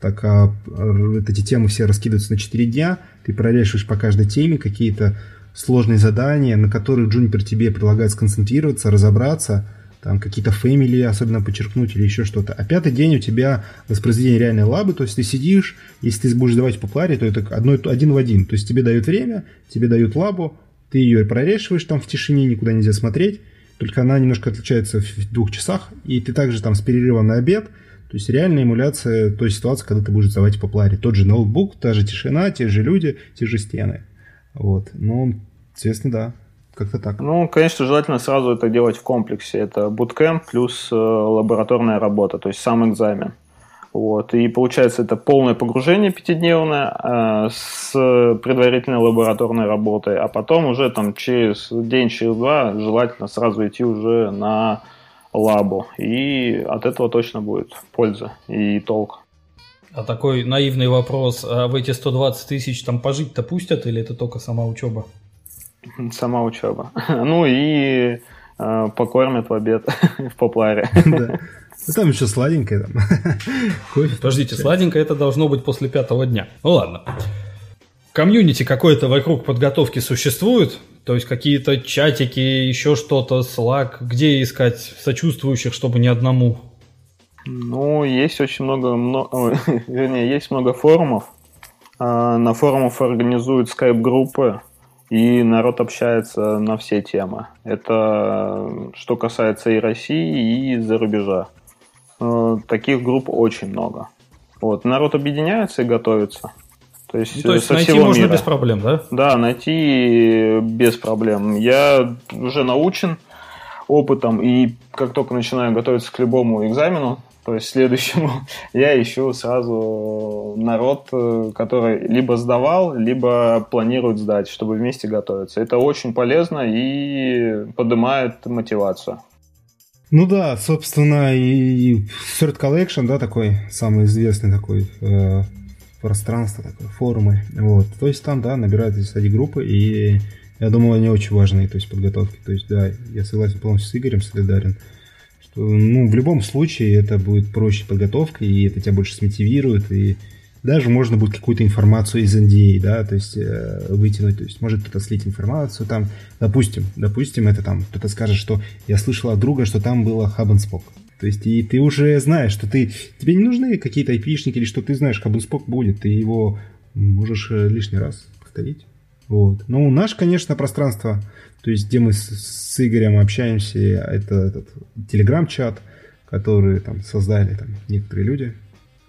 так, а, вот эти темы все раскидываются на четыре дня, ты прорешиваешь по каждой теме какие-то сложные задания, на которые Juniper тебе предлагает сконцентрироваться, разобраться, там какие-то фэмили особенно подчеркнуть или еще что-то. А пятый день у тебя воспроизведение реальной лабы, то есть ты сидишь, если ты будешь давать по пларе, то это одно, один в один. То есть тебе дают время, тебе дают лабу, ты ее прорешиваешь там в тишине, никуда нельзя смотреть, только она немножко отличается в двух часах, и ты также там с перерывом на обед, то есть реальная эмуляция той ситуации, когда ты будешь сдавать по пларе. Тот же ноутбук, та же тишина, те же люди, те же стены. Вот. Ну, естественно, да. Как-то так. Ну, конечно, желательно сразу это делать в комплексе. Это буткемп плюс э, лабораторная работа, то есть сам экзамен. Вот. И получается это полное погружение пятидневное э, с предварительной лабораторной работой, а потом уже там через день, через два желательно сразу идти уже на лабу. И от этого точно будет польза и толк. А такой наивный вопрос, а в эти 120 тысяч там пожить-то пустят или это только сама учеба? Сама учеба. Ну и э, покормят в обед в попларе. Да. Ну, там еще сладенькое там. Кофе. Подождите, сладенькое это должно быть после пятого дня. Ну ладно. Комьюнити какое-то вокруг подготовки существует? То есть какие-то чатики, еще что-то, Slack, где искать сочувствующих, чтобы не одному? Ну, есть очень много, много вернее, есть много форумов. А, на форумах организуют скайп-группы, и народ общается на все темы. Это что касается и России, и за рубежа. Э, таких групп очень много. Вот. Народ объединяется и готовится. То есть, ну, то есть найти можно мира. без проблем, да? Да, найти без проблем. Я уже научен опытом, и как только начинаю готовиться к любому экзамену, то есть следующему я ищу сразу народ, э, который либо сдавал, либо планирует сдать, чтобы вместе готовиться. Это очень полезно и поднимает мотивацию. Ну да, собственно, и Third Collection, да, такой самый известный такой э, пространство, такое, форумы. Вот. То есть там, да, набираются, кстати, группы, и Я думал, они очень важные, то есть подготовки. То есть, да, я согласен полностью с Игорем, солидарен. Что, ну, в любом случае это будет проще подготовка, и это тебя больше смотивирует, и даже можно будет какую-то информацию из NDA, да, то есть э, вытянуть, то есть может кто-то слить информацию там, допустим, допустим, это там, кто-то скажет, что я слышал от друга, что там было Hub and Spock. То есть и ты уже знаешь, что ты, тебе не нужны какие-то айпишники или что ты знаешь, Hub and Spock будет, ты его можешь э, лишний раз повторить. Вот. Ну, наше, конечно, пространство, то есть где мы с, с Игорем общаемся, это этот телеграм-чат, который там создали там некоторые люди,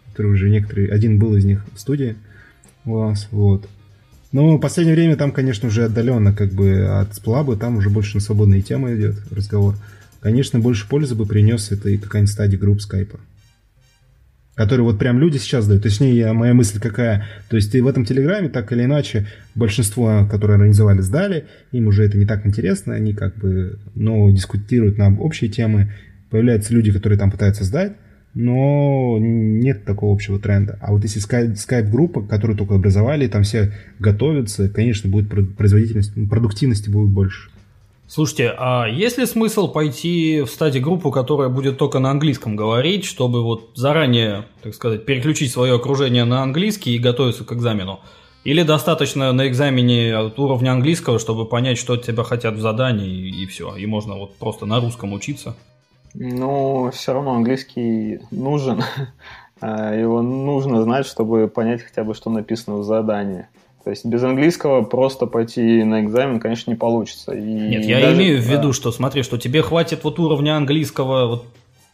которые уже некоторые, один был из них в студии у вас, вот. Но в последнее время там, конечно, уже отдаленно как бы от сплаба, там уже больше на свободные темы идет разговор. Конечно, больше пользы бы принес это и какая-нибудь стадия групп скайпа. Который вот прям люди сейчас дают. Точнее, моя мысль какая. То есть ты в этом телеграме так или иначе большинство, которые организовали, сдали. Им уже это не так интересно. Они как бы, ну, дискутируют на общие темы. Появляются люди, которые там пытаются сдать но нет такого общего тренда. А вот если скайп-группа, которую только образовали, там все готовятся, конечно, будет производительность, продуктивности будет больше. Слушайте, а есть ли смысл пойти в стадии группу, которая будет только на английском говорить, чтобы вот заранее, так сказать, переключить свое окружение на английский и готовиться к экзамену? Или достаточно на экзамене от уровня английского, чтобы понять, что от тебя хотят в задании, и, и все, и можно вот просто на русском учиться? Ну, все равно английский нужен. А, его нужно знать, чтобы понять хотя бы, что написано в задании. То есть без английского просто пойти на экзамен, конечно, не получится. И Нет, я даже, имею в виду, да. что смотри, что тебе хватит вот уровня английского вот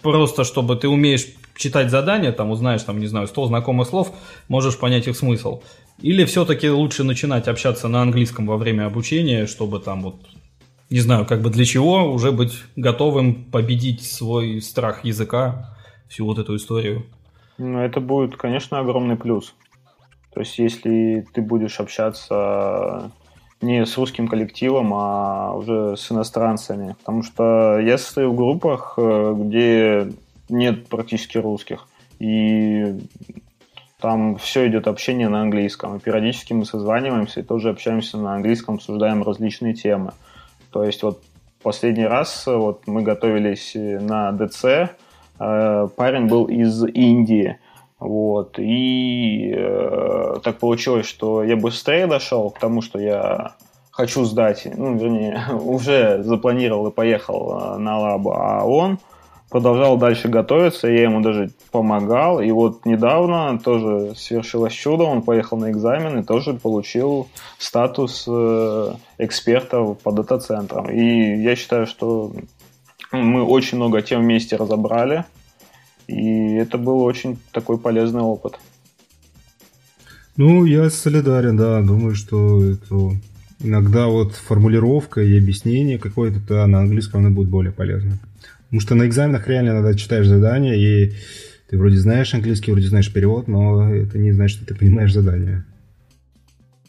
просто, чтобы ты умеешь читать задания, там узнаешь, там, не знаю, 100 знакомых слов, можешь понять их смысл. Или все-таки лучше начинать общаться на английском во время обучения, чтобы там вот не знаю, как бы для чего уже быть готовым победить свой страх языка, всю вот эту историю. Ну, это будет, конечно, огромный плюс. То есть, если ты будешь общаться не с русским коллективом, а уже с иностранцами. Потому что я состою в группах, э, где нет практически русских. И там все идет общение на английском. И периодически мы созваниваемся и тоже общаемся на английском, обсуждаем различные темы. То есть вот последний раз вот мы готовились на ДЦ, э, парень был из Индии, вот, и э, так получилось, что я быстрее дошел к тому, что я хочу сдать, ну, вернее, уже запланировал и поехал э, на лабу, а он продолжал дальше готовиться, я ему даже помогал, и вот недавно тоже свершилось чудо, он поехал на экзамен и тоже получил статус э, эксперта по дата-центрам. И я считаю, что мы очень много тем вместе разобрали, и это был очень такой полезный опыт. Ну, я солидарен, да, думаю, что это иногда вот формулировка и объяснение какое-то на английском оно будет более полезно. Потому что на экзаменах реально надо читаешь задания, и ты вроде знаешь английский, вроде знаешь перевод, но это не значит, что ты понимаешь задание.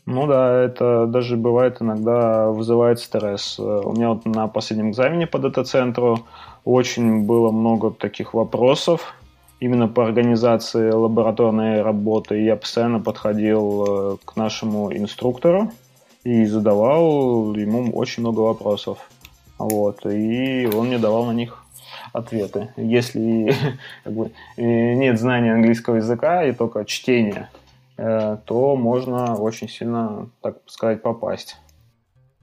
Ну да, это даже бывает иногда вызывает стресс. У меня вот на последнем экзамене по дата-центру очень было много таких вопросов именно по организации лабораторной работы. Я постоянно подходил э, к нашему инструктору и задавал ему очень много вопросов. Вот, и он мне давал на них ответы. Если как бы, нет знания английского языка и только чтение, э, то можно очень сильно, так сказать, попасть.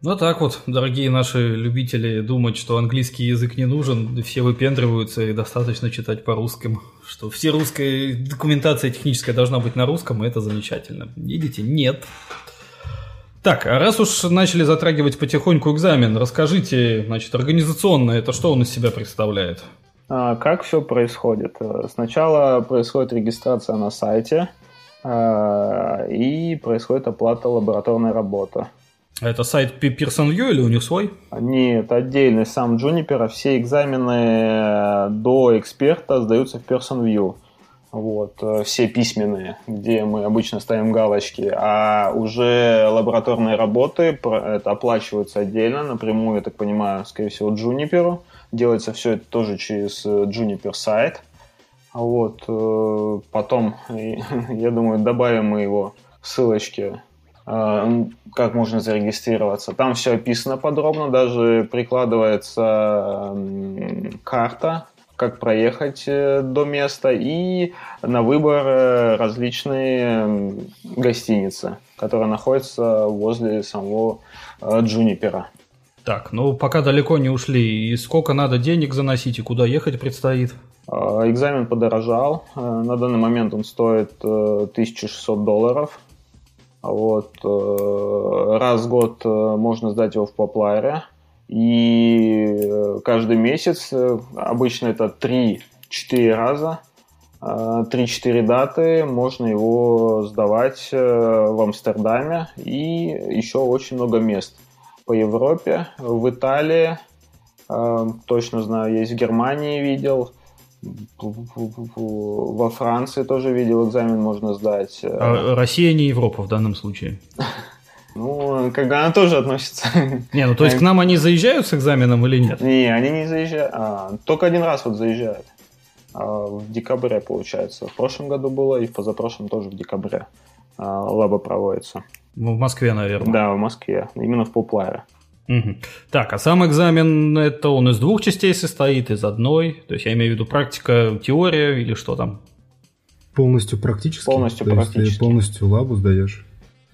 Ну так вот, дорогие наши любители думать, что английский язык не нужен, все выпендриваются и достаточно читать по русским, что все русская документация техническая должна быть на русском, и это замечательно. Видите, нет. Так, а раз уж начали затрагивать потихоньку экзамен, расскажите, значит, организационно это что он из себя представляет? А, как все происходит? Сначала происходит регистрация на сайте, и происходит оплата лабораторной работы. Это сайт Pearson View или у них свой? Нет, отдельный сам Juniper. Все экзамены до эксперта сдаются в Pearson View вот, э, все письменные, где мы обычно ставим галочки, а уже лабораторные работы это оплачиваются отдельно, напрямую, я так понимаю, скорее всего, Juniper. Делается все это тоже через э, Juniper сайт. Вот, э, потом, я думаю, добавим мы его ссылочки э, как можно зарегистрироваться. Там все описано подробно, даже прикладывается карта, как проехать э, до места и на выбор различные гостиницы, которые находятся возле самого Джунипера. Так, ну пока далеко не ушли. И сколько надо денег заносить и куда ехать предстоит? А, экзамен подорожал. Э, на данный момент он стоит 1600 э, долларов. Вот. Э, раз в год можно сдать его в Поплайре. И каждый месяц, обычно это 3-4 раза, 3-4 даты, можно его сдавать в Амстердаме и еще очень много мест по Европе, в Италии, точно знаю, есть в Германии видел, во Франции тоже видел экзамен можно сдать. А Россия не Европа в данном случае. Ну, как она тоже относится. Не, ну то есть к нам они заезжают с экзаменом или нет? Не, они не заезжают. А, только один раз вот заезжают. А, в декабре, получается. В прошлом году было и в позапрошлом тоже в декабре. А, лаба проводится. В Москве, наверное. Да, в Москве. Именно в Попларе. Угу. Так, а сам экзамен это он из двух частей состоит, из одной. То есть я имею в виду практика, теория или что там? Полностью практически. Полностью То практически. Есть, полностью лабу сдаешь.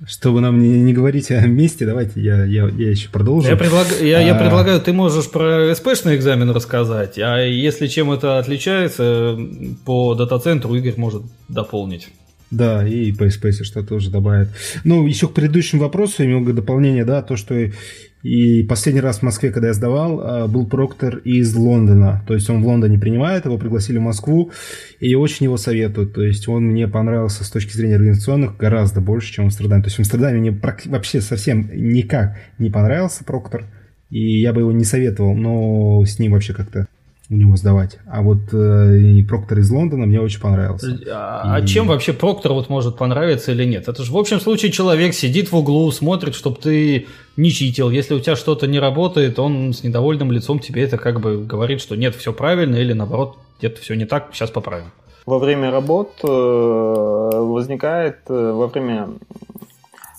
Чтобы нам не, не говорить о месте, давайте я, я, я еще продолжу. Я, предлаг, я, а... я предлагаю, ты можешь про СПшный экзамен рассказать, а если чем это отличается, по дата-центру Игорь может дополнить. Да, и по SPace что-то уже добавит. Ну, еще к предыдущему вопросу, немного дополнения, да, то, что и последний раз в Москве, когда я сдавал, а, был проктор из Лондона. То есть он в Лондоне принимает, его пригласили в Москву, и очень его советуют. То есть он мне понравился с точки зрения организационных гораздо больше, чем в Амстердаме. То есть в Амстердаме мне вообще совсем никак не понравился проктор, и я бы его не советовал, но с ним вообще как-то у него сдавать. А вот э, и Проктор из Лондона мне очень понравился. А, и... а чем вообще Проктор вот может понравиться или нет? Это же в общем случае человек сидит в углу, смотрит, чтобы ты не читил. Если у тебя что-то не работает, он с недовольным лицом тебе это как бы говорит, что нет, все правильно, или наоборот, где-то все не так, сейчас поправим. Во время работ э, возникает, э, во время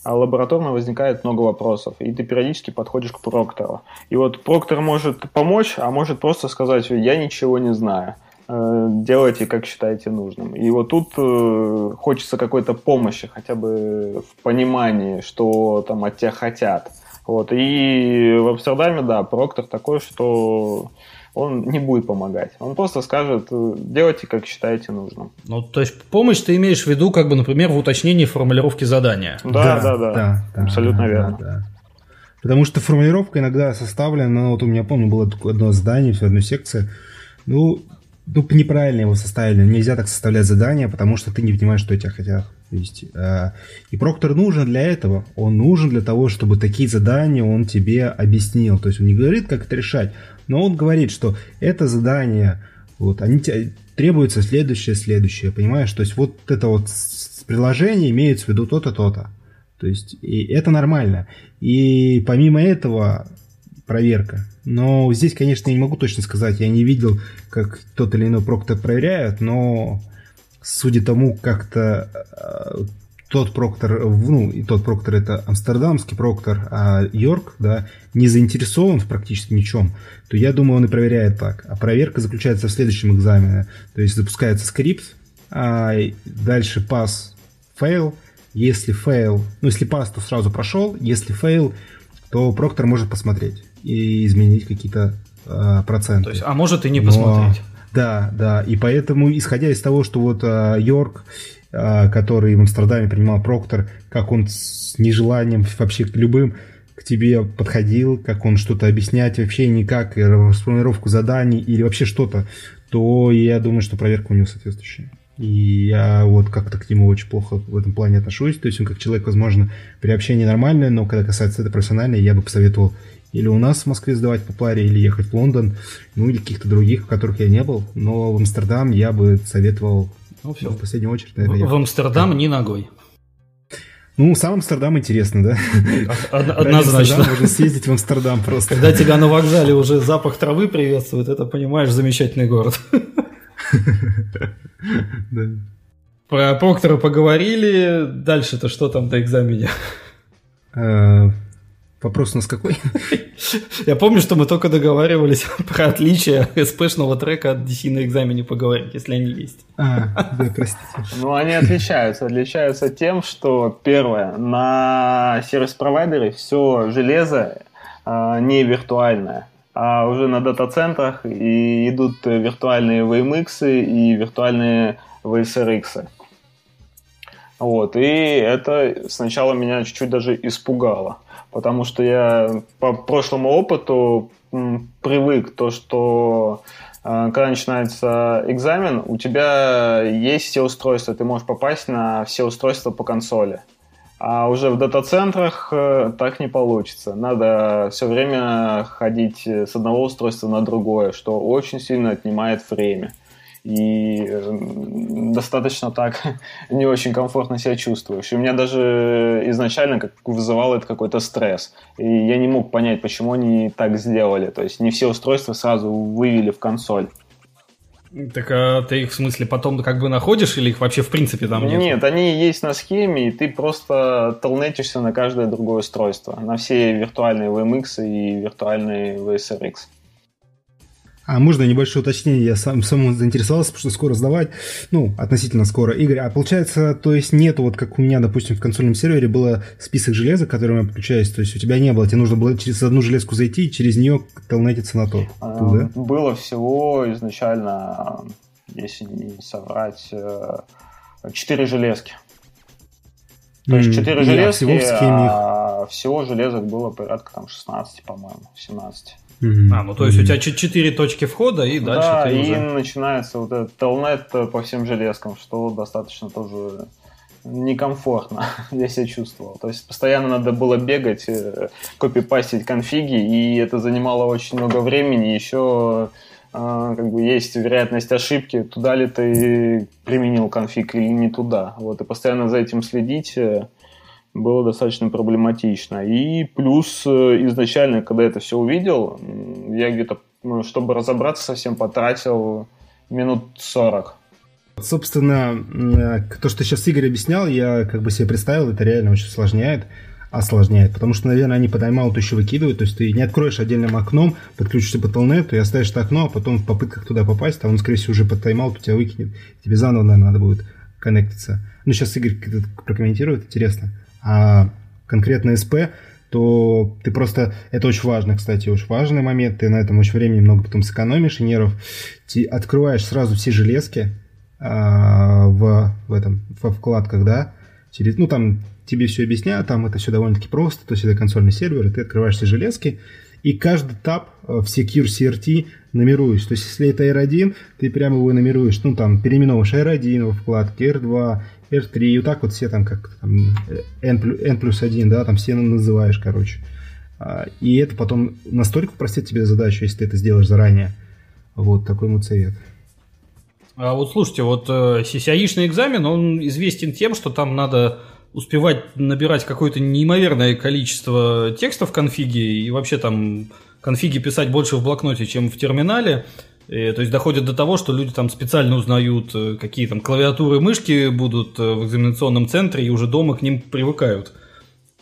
а лабораторно возникает много вопросов, и ты периодически подходишь к проктору. И вот проктор может помочь, а может просто сказать, я ничего не знаю э, делайте, как считаете нужным. И вот тут э, хочется какой-то помощи, хотя бы в понимании, что там от тебя хотят. Вот. И в Амстердаме, да, проктор такой, что он не будет помогать. Он просто скажет, делайте, как считаете нужным. Ну, то есть помощь ты имеешь в виду, как бы, например, в уточнении формулировки задания. Да, да, да. да, да абсолютно да, верно. Да, да. Потому что формулировка иногда составлена, ну, вот у меня, помню, было одно задание, все одной секции, ну, ну, неправильно его составили. Нельзя так составлять задание, потому что ты не понимаешь, что тебя хотят. Есть, э, и проктор нужен для этого. Он нужен для того, чтобы такие задания он тебе объяснил. То есть он не говорит, как это решать, но он говорит, что это задание, вот, они требуется следующее, следующее, понимаешь? То есть вот это вот приложение имеется в виду то-то, то-то. То есть и это нормально. И помимо этого проверка. Но здесь, конечно, я не могу точно сказать, я не видел, как тот или иной проктор проверяют, но судя тому, как-то э, тот проктор, ну, и тот проктор это амстердамский проктор, а Йорк, да, не заинтересован в практически ничем, то я думаю, он и проверяет так. А проверка заключается в следующем экзамене. То есть запускается скрипт, а дальше пас, fail. Если fail, ну, если пас, то сразу прошел. Если fail, то проктор может посмотреть и изменить какие-то э, проценты. То есть, а может и не посмотреть. Но, да, да. И поэтому, исходя из того, что вот э, Йорк который в Амстердаме принимал Проктор, как он с нежеланием вообще к любым к тебе подходил, как он что-то объяснять вообще никак, и расформулировку заданий или вообще что-то, то я думаю, что проверка у него соответствующая. И я вот как-то к нему очень плохо в этом плане отношусь. То есть он как человек, возможно, при общении нормальный, но когда касается это профессионально, я бы посоветовал или у нас в Москве сдавать по паре, или ехать в Лондон, ну или каких-то других, в которых я не был. Но в Амстердам я бы советовал ну, все. в последнюю очередь, наверное. В, в Амстердам да. не ногой. Ну, сам Амстердам интересно, да? Однозначно. Можно съездить в Амстердам просто. Когда тебя на вокзале уже запах травы приветствует, это, понимаешь, замечательный город. Про Проктора поговорили. Дальше-то что там до экзамена? Э, Вопрос у нас какой? Я помню, что мы только договаривались про отличие СПшного трека от DC на экзамене поговорить, если они есть. А, да, простите. Ну, они отличаются. Отличаются тем, что, первое, на сервис-провайдере все железо а, не виртуальное, а уже на дата-центрах и идут виртуальные VMX и виртуальные VSRX. Вот, и это сначала меня чуть-чуть даже испугало потому что я по прошлому опыту привык то, что э, когда начинается экзамен, у тебя есть все устройства, ты можешь попасть на все устройства по консоли. А уже в дата-центрах э, так не получится. Надо все время ходить с одного устройства на другое, что очень сильно отнимает время и достаточно так не очень комфортно себя чувствуешь. И у меня даже изначально как вызывало это какой-то стресс. И я не мог понять, почему они так сделали. То есть не все устройства сразу вывели в консоль. Так а ты их в смысле потом как бы находишь или их вообще в принципе там нет? Нет, они есть на схеме, и ты просто толнетишься на каждое другое устройство. На все виртуальные VMX и виртуальные VSRX. А можно небольшое уточнение? Я сам самому заинтересовался, потому что скоро сдавать. Ну, относительно скоро. Игорь, а получается, то есть нету, вот как у меня, допустим, в консольном сервере было список железа, к которому я подключаюсь, то есть у тебя не было, тебе нужно было через одну железку зайти и через нее телнетиться на то. А, да? Было всего изначально, если не соврать, э, четыре железки. То есть четыре mm, железки, всего, а всего железок было порядка там 16, по-моему, 17. А, ну то есть у тебя четыре точки входа и дальше да, ты и уже... начинается вот этот телнет по всем железкам, что достаточно тоже некомфортно я себя чувствовал. То есть постоянно надо было бегать, э, копипастить конфиги, и это занимало очень много времени. Еще э, как бы есть вероятность ошибки, туда ли ты применил конфиг или не туда. Вот, и постоянно за этим следить э, было достаточно проблематично. И плюс э, изначально, когда это все увидел, я где-то, чтобы разобраться совсем, потратил минут 40. Собственно, э, то, что сейчас Игорь объяснял, я как бы себе представил, это реально очень осложняет осложняет, потому что, наверное, они по тайм-ауту еще выкидывают, то есть ты не откроешь отдельным окном, подключишься по телнету и оставишь это окно, а потом в попытках туда попасть, а он, скорее всего, уже по тайм-ауту тебя выкинет, тебе заново, наверное, надо будет коннектиться. Ну, сейчас Игорь прокомментирует, интересно а конкретно СП, то ты просто... Это очень важно, кстати, очень важный момент. Ты на этом очень времени много потом сэкономишь и нервов. Ты открываешь сразу все железки а, в, в этом, во вкладках, да, через, ну, там тебе все объясняют, там это все довольно-таки просто, то есть это консольный сервер, и ты открываешь все железки, и каждый таб в Secure CRT номеруешь. То есть, если это R1, ты прямо его номеруешь, ну, там, переименовываешь R1 во вкладке, R2, R3, и вот так вот все там как там, N, N плюс 1, да, там все называешь, короче. А, и это потом настолько упростит тебе задачу, если ты это сделаешь заранее. Вот такой мой совет. А вот слушайте, вот э, CCI-шный экзамен, он известен тем, что там надо успевать набирать какое-то неимоверное количество текстов в конфиге и вообще там конфиги писать больше в блокноте, чем в терминале. И, то есть доходит до того, что люди там специально узнают, э, какие там клавиатуры, мышки будут э, в экзаменационном центре и уже дома к ним привыкают.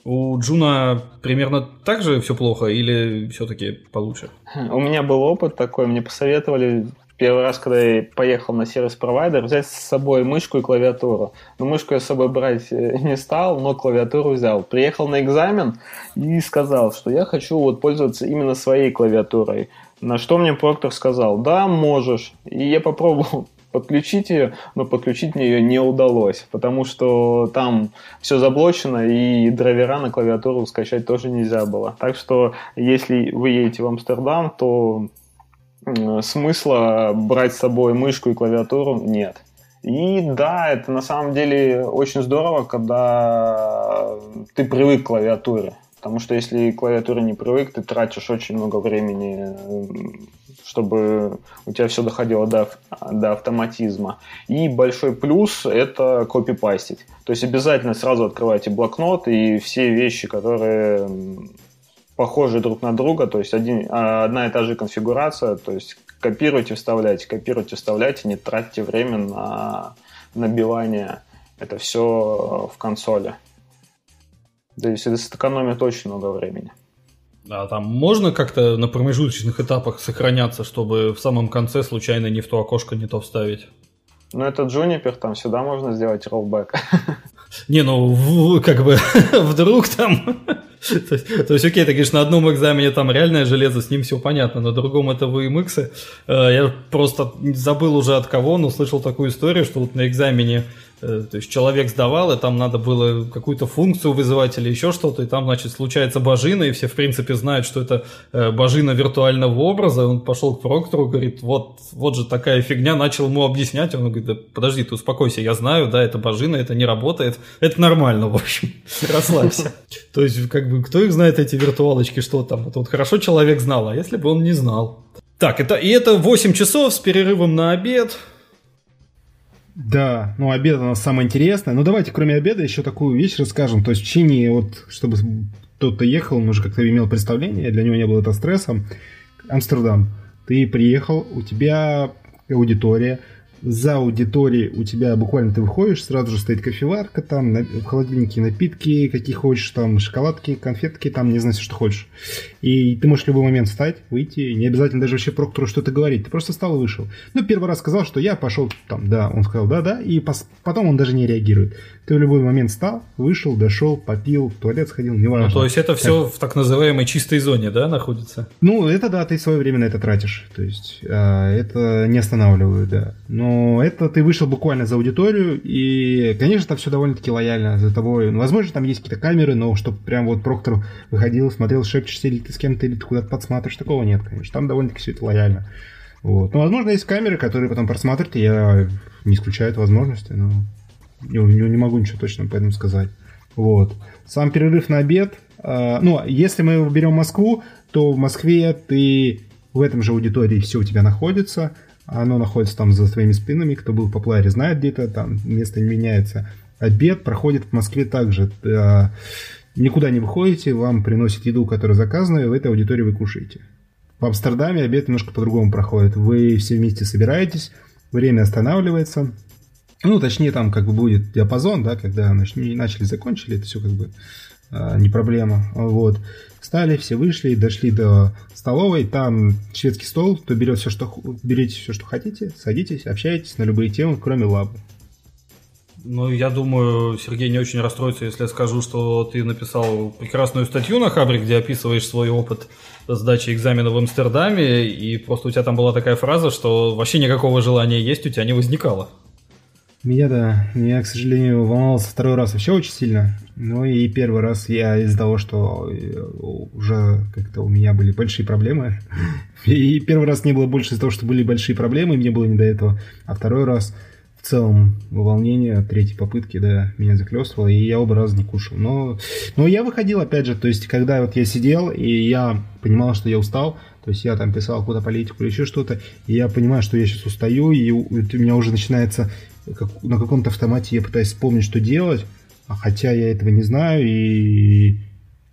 У Джуна примерно так же все плохо или все-таки получше? У меня был опыт такой, мне посоветовали первый раз, когда я поехал на сервис-провайдер, взять с собой мышку и клавиатуру. Но мышку я с собой брать э, не стал, но клавиатуру взял. Приехал на экзамен и сказал, что я хочу вот пользоваться именно своей клавиатурой. На что мне Проктор сказал, да, можешь. И я попробовал подключить ее, но подключить мне ее не удалось, потому что там все заблочено и драйвера на клавиатуру скачать тоже нельзя было. Так что если вы едете в Амстердам, то смысла брать с собой мышку и клавиатуру нет. И да, это на самом деле очень здорово, когда ты привык к клавиатуре. Потому что если к клавиатуре не привык, ты тратишь очень много времени, чтобы у тебя все доходило до, до автоматизма. И большой плюс – это копипастить. То есть обязательно сразу открывайте блокнот и все вещи, которые похожи друг на друга, то есть один, а, одна и та же конфигурация, то есть копируйте, вставляйте, копируйте, вставляйте, не тратьте время на набивание это все в консоли. Есть это сэкономит очень много времени. А там можно как-то на промежуточных этапах сохраняться, чтобы в самом конце случайно не в то окошко не то вставить? Ну, это Juniper, там всегда можно сделать rollback. Не, ну, как бы, вдруг там... То есть, то есть, окей, ты говоришь, на одном экзамене там реальное железо, с ним все понятно, на другом это VMX. Э, я просто забыл уже от кого, но слышал такую историю, что вот на экзамене то есть человек сдавал, и там надо было какую-то функцию вызывать или еще что-то, и там, значит, случается божина, и все, в принципе, знают, что это э, божина виртуального образа. Он пошел к проктору, говорит, вот, вот же такая фигня, начал ему объяснять. Он говорит, да подожди, ты успокойся, я знаю, да, это божина, это не работает, это нормально, в общем, расслабься. То есть, как бы, кто их знает, эти виртуалочки, что там? Это вот хорошо человек знал, а если бы он не знал? Так, это, и это 8 часов с перерывом на обед, да, ну обед у нас самое интересное. Ну давайте, кроме обеда, еще такую вещь расскажем. То есть в течение, вот, чтобы кто-то ехал, он уже как-то имел представление, для него не было это стрессом. Амстердам. Ты приехал, у тебя аудитория, за аудиторией у тебя буквально ты выходишь, сразу же стоит кофеварка, там в холодильнике напитки, какие хочешь, там шоколадки, конфетки, там не знаю, что хочешь. И ты можешь в любой момент встать, выйти, не обязательно даже вообще проктору что-то говорить, ты просто встал и вышел. Ну, первый раз сказал, что я пошел там, да, он сказал да-да, и потом он даже не реагирует. Ты в любой момент встал, вышел, дошел, попил, в туалет сходил, неважно. Ну, то есть это все как... в так называемой чистой зоне, да, находится? Ну, это да, ты свое время на это тратишь. То есть э, это не останавливает, да. Но это ты вышел буквально за аудиторию, и, конечно, там все довольно-таки лояльно за тобой. Ну, возможно, там есть какие-то камеры, но чтобы прям вот проктор выходил, смотрел, шепчешься, или ты с кем-то, или ты куда-то подсматриваешь, такого нет, конечно. Там довольно-таки все это лояльно. Вот. Ну, возможно, есть камеры, которые потом просматривают, и я не исключаю эту возможности, но не, не, могу ничего точно по этому сказать. Вот. Сам перерыв на обед. Э, ну, если мы берем Москву, то в Москве ты в этом же аудитории все у тебя находится. Оно находится там за твоими спинами. Кто был в Попларе, знает где-то, там место не меняется. Обед проходит в Москве также. Э, никуда не выходите, вам приносят еду, которая заказана, и в этой аудитории вы кушаете. В Амстердаме обед немножко по-другому проходит. Вы все вместе собираетесь, время останавливается, ну, точнее, там как бы будет диапазон, да, когда начали, начали, закончили, это все как бы э, не проблема. Вот. Стали, все вышли, дошли до столовой, там шведский стол, то берет все, что, берите все, что хотите, садитесь, общайтесь на любые темы, кроме лабы. Ну, я думаю, Сергей не очень расстроится, если я скажу, что ты написал прекрасную статью на Хабре, где описываешь свой опыт сдачи экзамена в Амстердаме, и просто у тебя там была такая фраза, что вообще никакого желания есть у тебя не возникало. Меня, да, меня, к сожалению, волновался второй раз вообще очень сильно. Ну и первый раз я из-за того, что э, уже как-то у меня были большие проблемы. И первый раз не было больше из-за того, что были большие проблемы, мне было не до этого. А второй раз в целом волнение третьей попытки, да, меня захлестывало, и я оба раза не кушал. Но, но я выходил, опять же, то есть, когда вот я сидел, и я понимал, что я устал, то есть я там писал куда политику или еще что-то, и я понимаю, что я сейчас устаю, и у меня уже начинается как, на каком-то автомате я пытаюсь вспомнить, что делать, а хотя я этого не знаю, и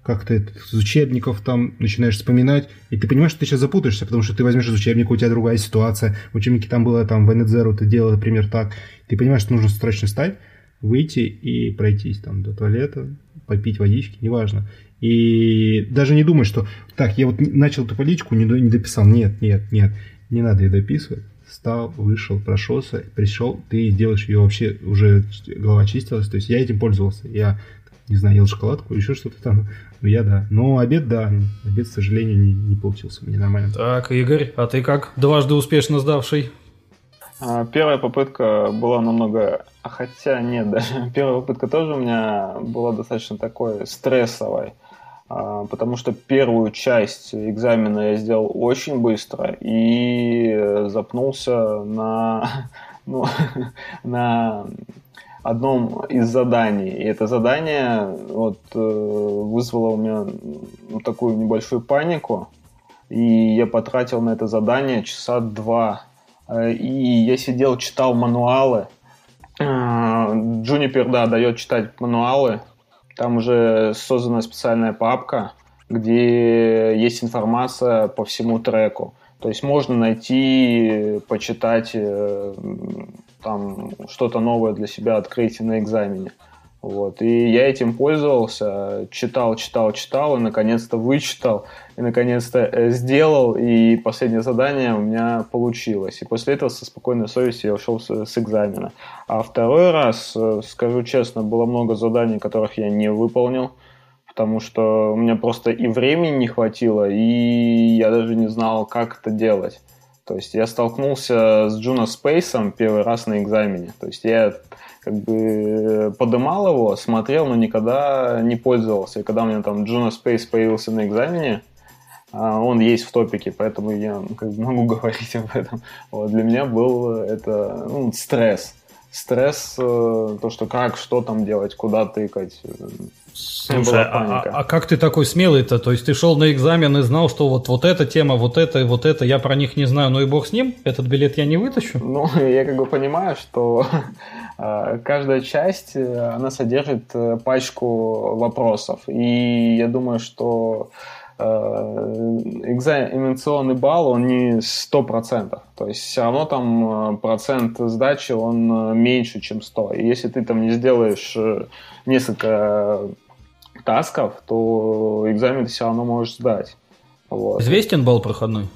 как-то из учебников там начинаешь вспоминать, и ты понимаешь, что ты сейчас запутаешься, потому что ты возьмешь из учебника, у тебя другая ситуация. В учебнике там было там в N0 ты делал, например, так. Ты понимаешь, что нужно срочно встать, выйти и пройтись там до туалета, попить водички, неважно. И даже не думай, что так, я вот начал эту политику, не дописал. Нет, нет, нет, не надо ее дописывать встал, вышел, прошелся, пришел, ты делаешь ее вообще, уже голова чистилась, то есть я этим пользовался. Я, не знаю, ел шоколадку, еще что-то там, ну я да. Но обед, да, обед, к сожалению, не, не получился мне нормально. Так, Игорь, а ты как? Дважды успешно сдавший? А, первая попытка была намного... А хотя нет, даже первая попытка тоже у меня была достаточно такой стрессовой. А, потому что первую часть экзамена я сделал очень быстро и запнулся на, ну, на одном из заданий. И это задание вот, э, вызвало у меня ну, такую небольшую панику, и я потратил на это задание часа два. Э, и я сидел, читал мануалы. Juniper, да, дает читать мануалы, там уже создана специальная папка, где есть информация по всему треку. То есть можно найти, почитать, э, там что-то новое для себя открыть на экзамене. Вот. И я этим пользовался, читал, читал, читал, и наконец-то вычитал, и наконец-то э, сделал, и последнее задание у меня получилось. И после этого со спокойной совестью я ушел с, с экзамена. А второй раз, э, скажу честно, было много заданий, которых я не выполнил, потому что у меня просто и времени не хватило, и я даже не знал, как это делать. То есть я столкнулся с Juno Space первый раз на экзамене. То есть я как бы подымал его, смотрел, но никогда не пользовался. И когда у меня там Juno Space появился на экзамене, а, он есть в топике, поэтому я как бы могу говорить об этом. Вот, для меня был это ну, стресс. Стресс, э, то, что как, что там делать, куда тыкать. Слушай, а, а, а как ты такой смелый-то? То есть ты шел на экзамен и знал, что вот, вот эта тема, вот это и вот это, я про них не знаю, ну и бог с ним, этот билет я не вытащу? Ну, я как бы понимаю, что а, каждая часть, э, она содержит э, пачку вопросов. И я думаю, что э, экзаменационный балл, он не 100%. То есть все равно там процент сдачи, он меньше, чем 100. И если ты там не сделаешь несколько тасков, то экзамен ты все равно можешь сдать. Вот. Известен балл проходной?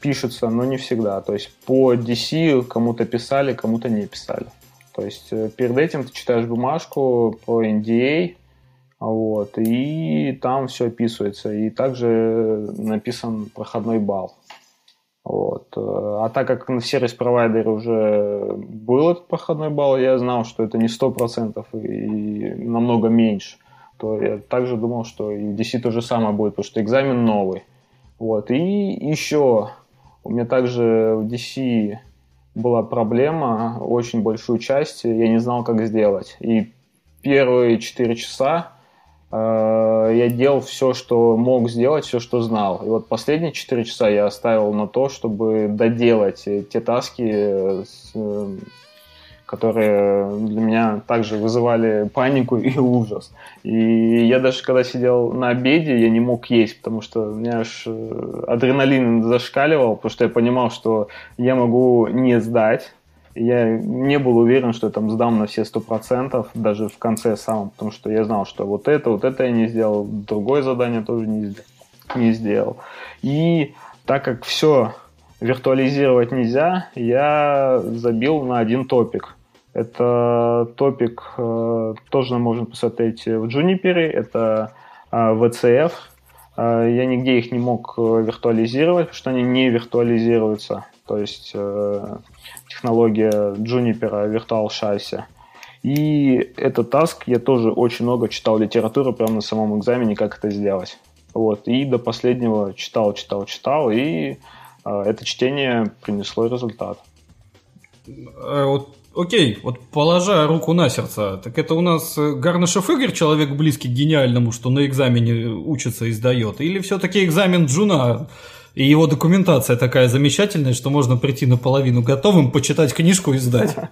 Пишется, но не всегда. То есть по DC кому-то писали, кому-то не писали. То есть э, перед этим ты читаешь бумажку по NDA, вот, и там все описывается. И также написан проходной балл. Вот. А так как на сервис-провайдере уже был этот проходной балл, я знал, что это не 100% и намного меньше, то я также думал, что и в DC то же самое будет, потому что экзамен новый. Вот. И еще у меня также в DC была проблема, очень большую часть я не знал, как сделать. И первые 4 часа э, я делал все, что мог сделать, все, что знал. И вот последние 4 часа я оставил на то, чтобы доделать те таски, э, которые для меня также вызывали панику и ужас. И я даже когда сидел на обеде, я не мог есть, потому что у меня аж э, адреналин зашкаливал, потому что я понимал, что я могу не сдать. Я не был уверен, что я там сдам на все сто процентов, даже в конце самом, потому что я знал, что вот это, вот это я не сделал, другое задание тоже не, не сделал. И так как все виртуализировать нельзя, я забил на один топик – это топик, э, тоже можно посмотреть в Juniper, это VCF. Э, я нигде их не мог э, виртуализировать, потому что они не виртуализируются. То есть технология Juniper Virtual Chassis. И этот таск я тоже очень много читал литературу прямо на самом экзамене, как это сделать. Вот. И до последнего читал, читал, читал, и э, это чтение принесло результат. Вот Окей, вот положа руку на сердце, так это у нас э, Гарнышев Игорь, человек близкий к гениальному, что на экзамене учится и сдает? Или все-таки экзамен Джуна и его документация такая замечательная, что можно прийти наполовину готовым, почитать книжку и сдать?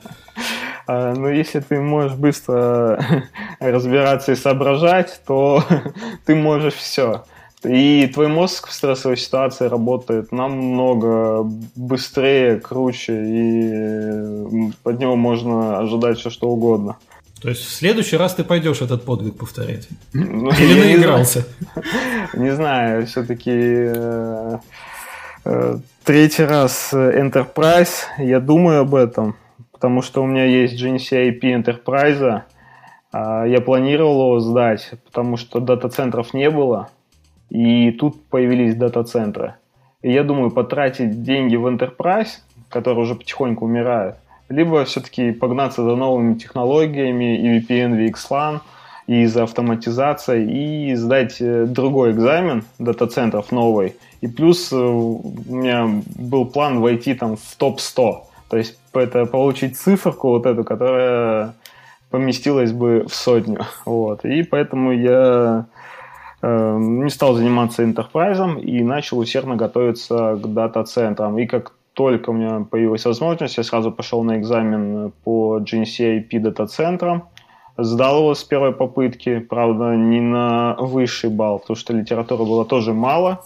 А, ну, если ты можешь быстро разбираться и соображать, то ты можешь все. И твой мозг в стрессовой ситуации работает намного быстрее, круче, и под него можно ожидать все что угодно. То есть в следующий раз ты пойдешь этот подвиг повторять? Ну, Или наигрался? Не знаю, все-таки э, э, третий раз Enterprise, я думаю об этом, потому что у меня есть GNC IP Enterprise, а я планировал его сдать, потому что дата-центров не было, и тут появились дата-центры. И я думаю, потратить деньги в Enterprise, который уже потихоньку умирает, либо все-таки погнаться за новыми технологиями и VPN, VXLAN, и за автоматизацией, и сдать э, другой экзамен дата-центров новый. И плюс э, у меня был план войти там в топ-100. То есть это получить циферку вот эту, которая поместилась бы в сотню. Вот. И поэтому я не стал заниматься интерпрайзом и начал усердно готовиться к дата-центрам. И как только у меня появилась возможность, я сразу пошел на экзамен по GNC IP дата-центрам, сдал его с первой попытки, правда, не на высший балл, потому что литературы было тоже мало.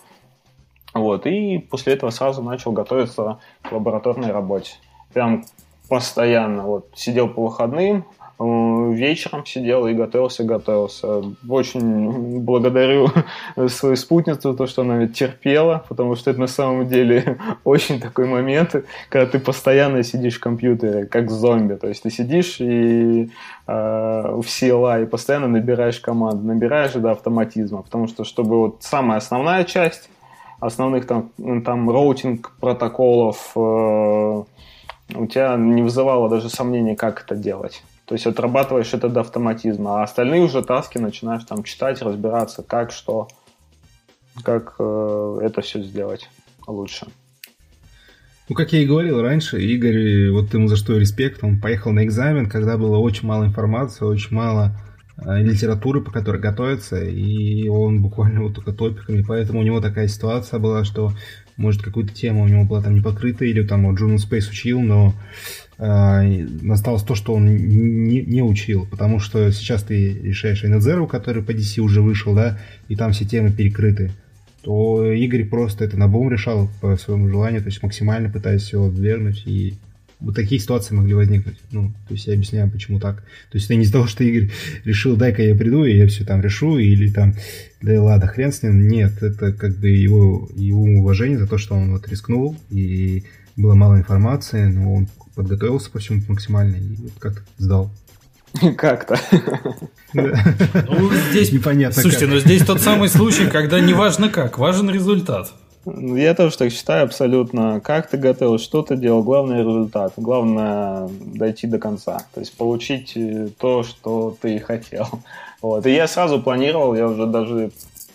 Вот, и после этого сразу начал готовиться к лабораторной работе. Прям постоянно. Вот, сидел по выходным, вечером сидел и готовился, готовился. Очень благодарю свою спутницу, то, что она ведь терпела, потому что это на самом деле очень такой момент, когда ты постоянно сидишь в компьютере, как зомби. То есть ты сидишь и э, в CLI и постоянно набираешь команды, набираешь до автоматизма, потому что чтобы вот самая основная часть основных там, там роутинг протоколов э, у тебя не вызывало даже сомнений, как это делать. То есть отрабатываешь это до автоматизма, а остальные уже таски начинаешь там читать, разбираться, как, что, как э, это все сделать лучше. Ну, как я и говорил раньше, Игорь, вот ему за что респект, он поехал на экзамен, когда было очень мало информации, очень мало э, литературы, по которой готовиться, и он буквально вот только топиками, поэтому у него такая ситуация была, что, может, какую-то тему у него была там не покрыта, или там вот Juno Space учил, но осталось то, что он не, не учил, потому что сейчас ты решаешь Net Zero, который по DC уже вышел, да, и там все темы перекрыты, то Игорь просто это на бум решал по своему желанию, то есть максимально пытаясь все вернуть, и вот такие ситуации могли возникнуть. Ну, то есть я объясняю, почему так. То есть это не из-за того, что Игорь решил, дай-ка я приду, и я все там решу, или там, да ладно, хрен с ним. Нет, это как бы его, его уважение за то, что он вот рискнул, и было мало информации, но он подготовился по всему максимально и вот как-то сдал. Как-то. Ну, здесь непонятно. Слушайте, но ну, здесь тот самый случай, когда не важно как, важен результат. Я тоже так считаю абсолютно. Как ты готовил, что ты делал, главный результат. Главное дойти до конца. То есть получить э, то, что ты хотел. Вот. И я сразу планировал, я уже даже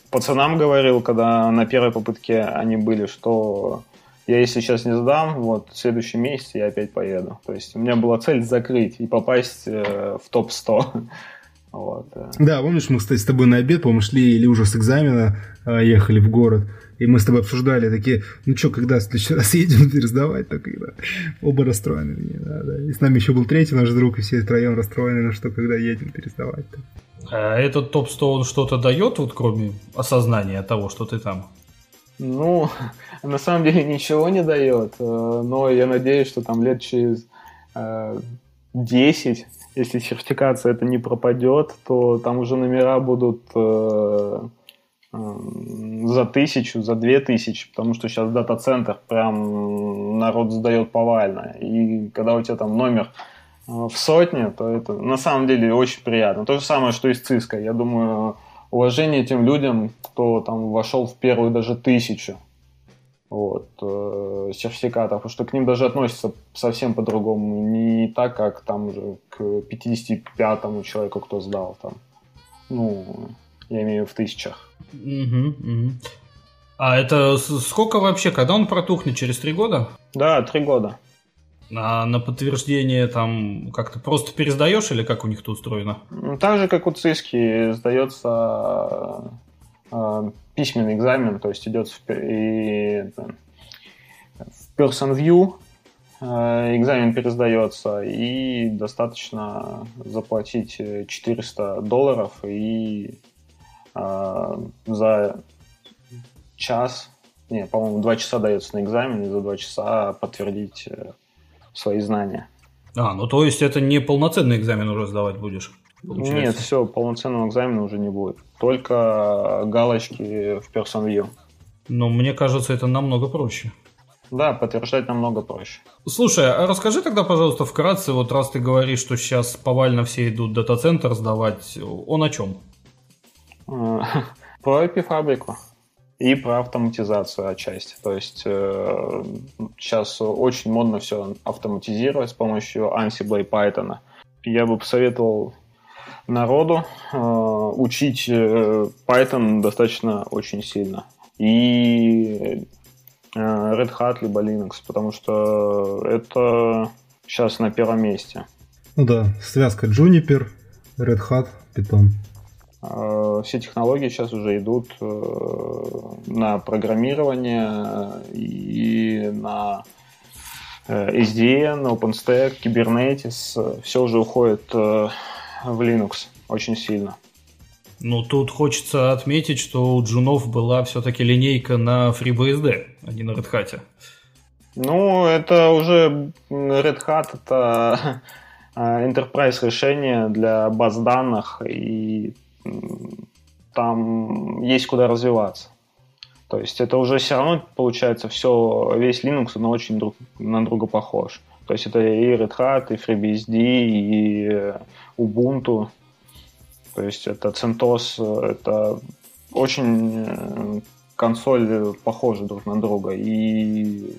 пацанам говорил, когда на первой попытке они были, что я если сейчас не сдам, вот в следующем месяце я опять поеду. То есть у меня была цель закрыть и попасть э, в топ-100. Вот. Э. Да, помнишь, мы, кстати, с тобой на обед, по-моему, шли или уже с экзамена э, ехали в город, и мы с тобой обсуждали такие, ну что, когда в следующий раз едем пересдавать, так когда оба расстроены. Да, да. И с нами еще был третий наш друг, и все втроем расстроены, ну что, когда едем пересдавать-то. А этот топ-100, он что-то дает, вот кроме осознания того, что ты там? Ну, на самом деле ничего не дает, э, но я надеюсь, что там лет через 10, э, если сертификация это не пропадет, то там уже номера будут э, за тысячу, за две тысячи, потому что сейчас дата-центр прям народ сдает повально. И когда у тебя там номер в сотне, то это на самом деле очень приятно. То же самое, что и с ЦИСКой. Я думаю, уважение тем людям, кто там вошел в первую даже тысячу вот, э, сертификатов, потому что к ним даже относятся совсем по-другому, не так, как там уже к 55-му человеку, кто сдал там. Ну, я имею в тысячах. Угу, угу. А это сколько вообще, когда он протухнет, через три года? Да, три года. А на подтверждение там как-то просто пересдаешь или как у них это устроено? Ну, так же, как у ЦИСКи, сдается э, письменный экзамен, то есть идет в, и, в person view, э, экзамен пересдается, и достаточно заплатить 400 долларов, и э, за час, не, по-моему, два часа дается на экзамен, и за два часа подтвердить э, свои знания. А, ну то есть это не полноценный экзамен уже сдавать будешь? Получается. Нет, все, полноценного экзамена уже не будет. Только галочки в Person View. Но мне кажется, это намного проще. Да, подтверждать намного проще. Слушай, а расскажи тогда, пожалуйста, вкратце, вот раз ты говоришь, что сейчас повально все идут дата-центр сдавать, он о чем? Про IP-фабрику и про автоматизацию отчасти. То есть э, сейчас очень модно все автоматизировать с помощью Ansible и Python. Я бы посоветовал народу э, учить э, Python достаточно очень сильно. И э, Red Hat либо Linux, потому что это сейчас на первом месте. Ну да, связка Juniper, Red Hat, Python. Все технологии сейчас уже идут на программирование и на SDN, OpenStack, Kubernetes. Все уже уходит в Linux очень сильно. Ну, тут хочется отметить, что у джунов была все-таки линейка на FreeBSD, а не на Red Hat. Ну, это уже Red Hat, это enterprise решения для баз данных, и там есть куда развиваться. То есть это уже все равно получается все, весь Linux, но очень друг на друга похож. То есть это и Red Hat, и FreeBSD, и Ubuntu. То есть это CentOS, это очень э, консоль похожи друг на друга и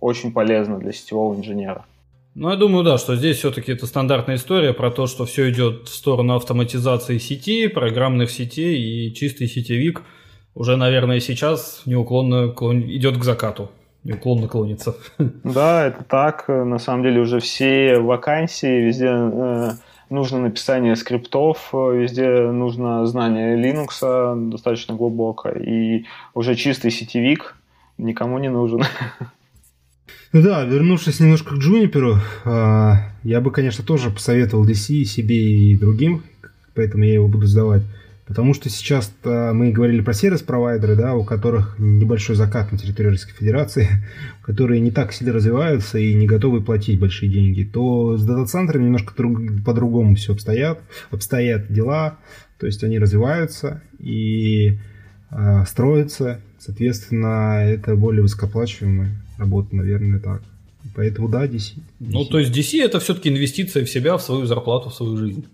очень полезно для сетевого инженера. Ну, я думаю, да, что здесь все-таки это стандартная история про то, что все идет в сторону автоматизации сети, программных сетей, и чистый сетевик уже, наверное, сейчас неуклонно клон... идет к закату, неуклонно клонится. Да, это так. На самом деле уже все вакансии, везде э, нужно написание скриптов, везде нужно знание Linux достаточно глубоко, и уже чистый сетевик никому не нужен. Ну да, вернувшись немножко к Джуниперу, а, я бы, конечно, тоже посоветовал DC себе и другим, поэтому я его буду сдавать. Потому что сейчас мы говорили про сервис-провайдеры, да, у которых небольшой закат на территории Российской Федерации, которые не так сильно развиваются и не готовы платить большие деньги, то с дата-центрами немножко по-другому все обстоят, обстоят дела, то есть они развиваются и э, строятся, соответственно, это более высокооплачиваемые работа, наверное, так. Поэтому да, DC. DC. Ну, то есть DC это все-таки инвестиция в себя, в свою зарплату, в свою жизнь.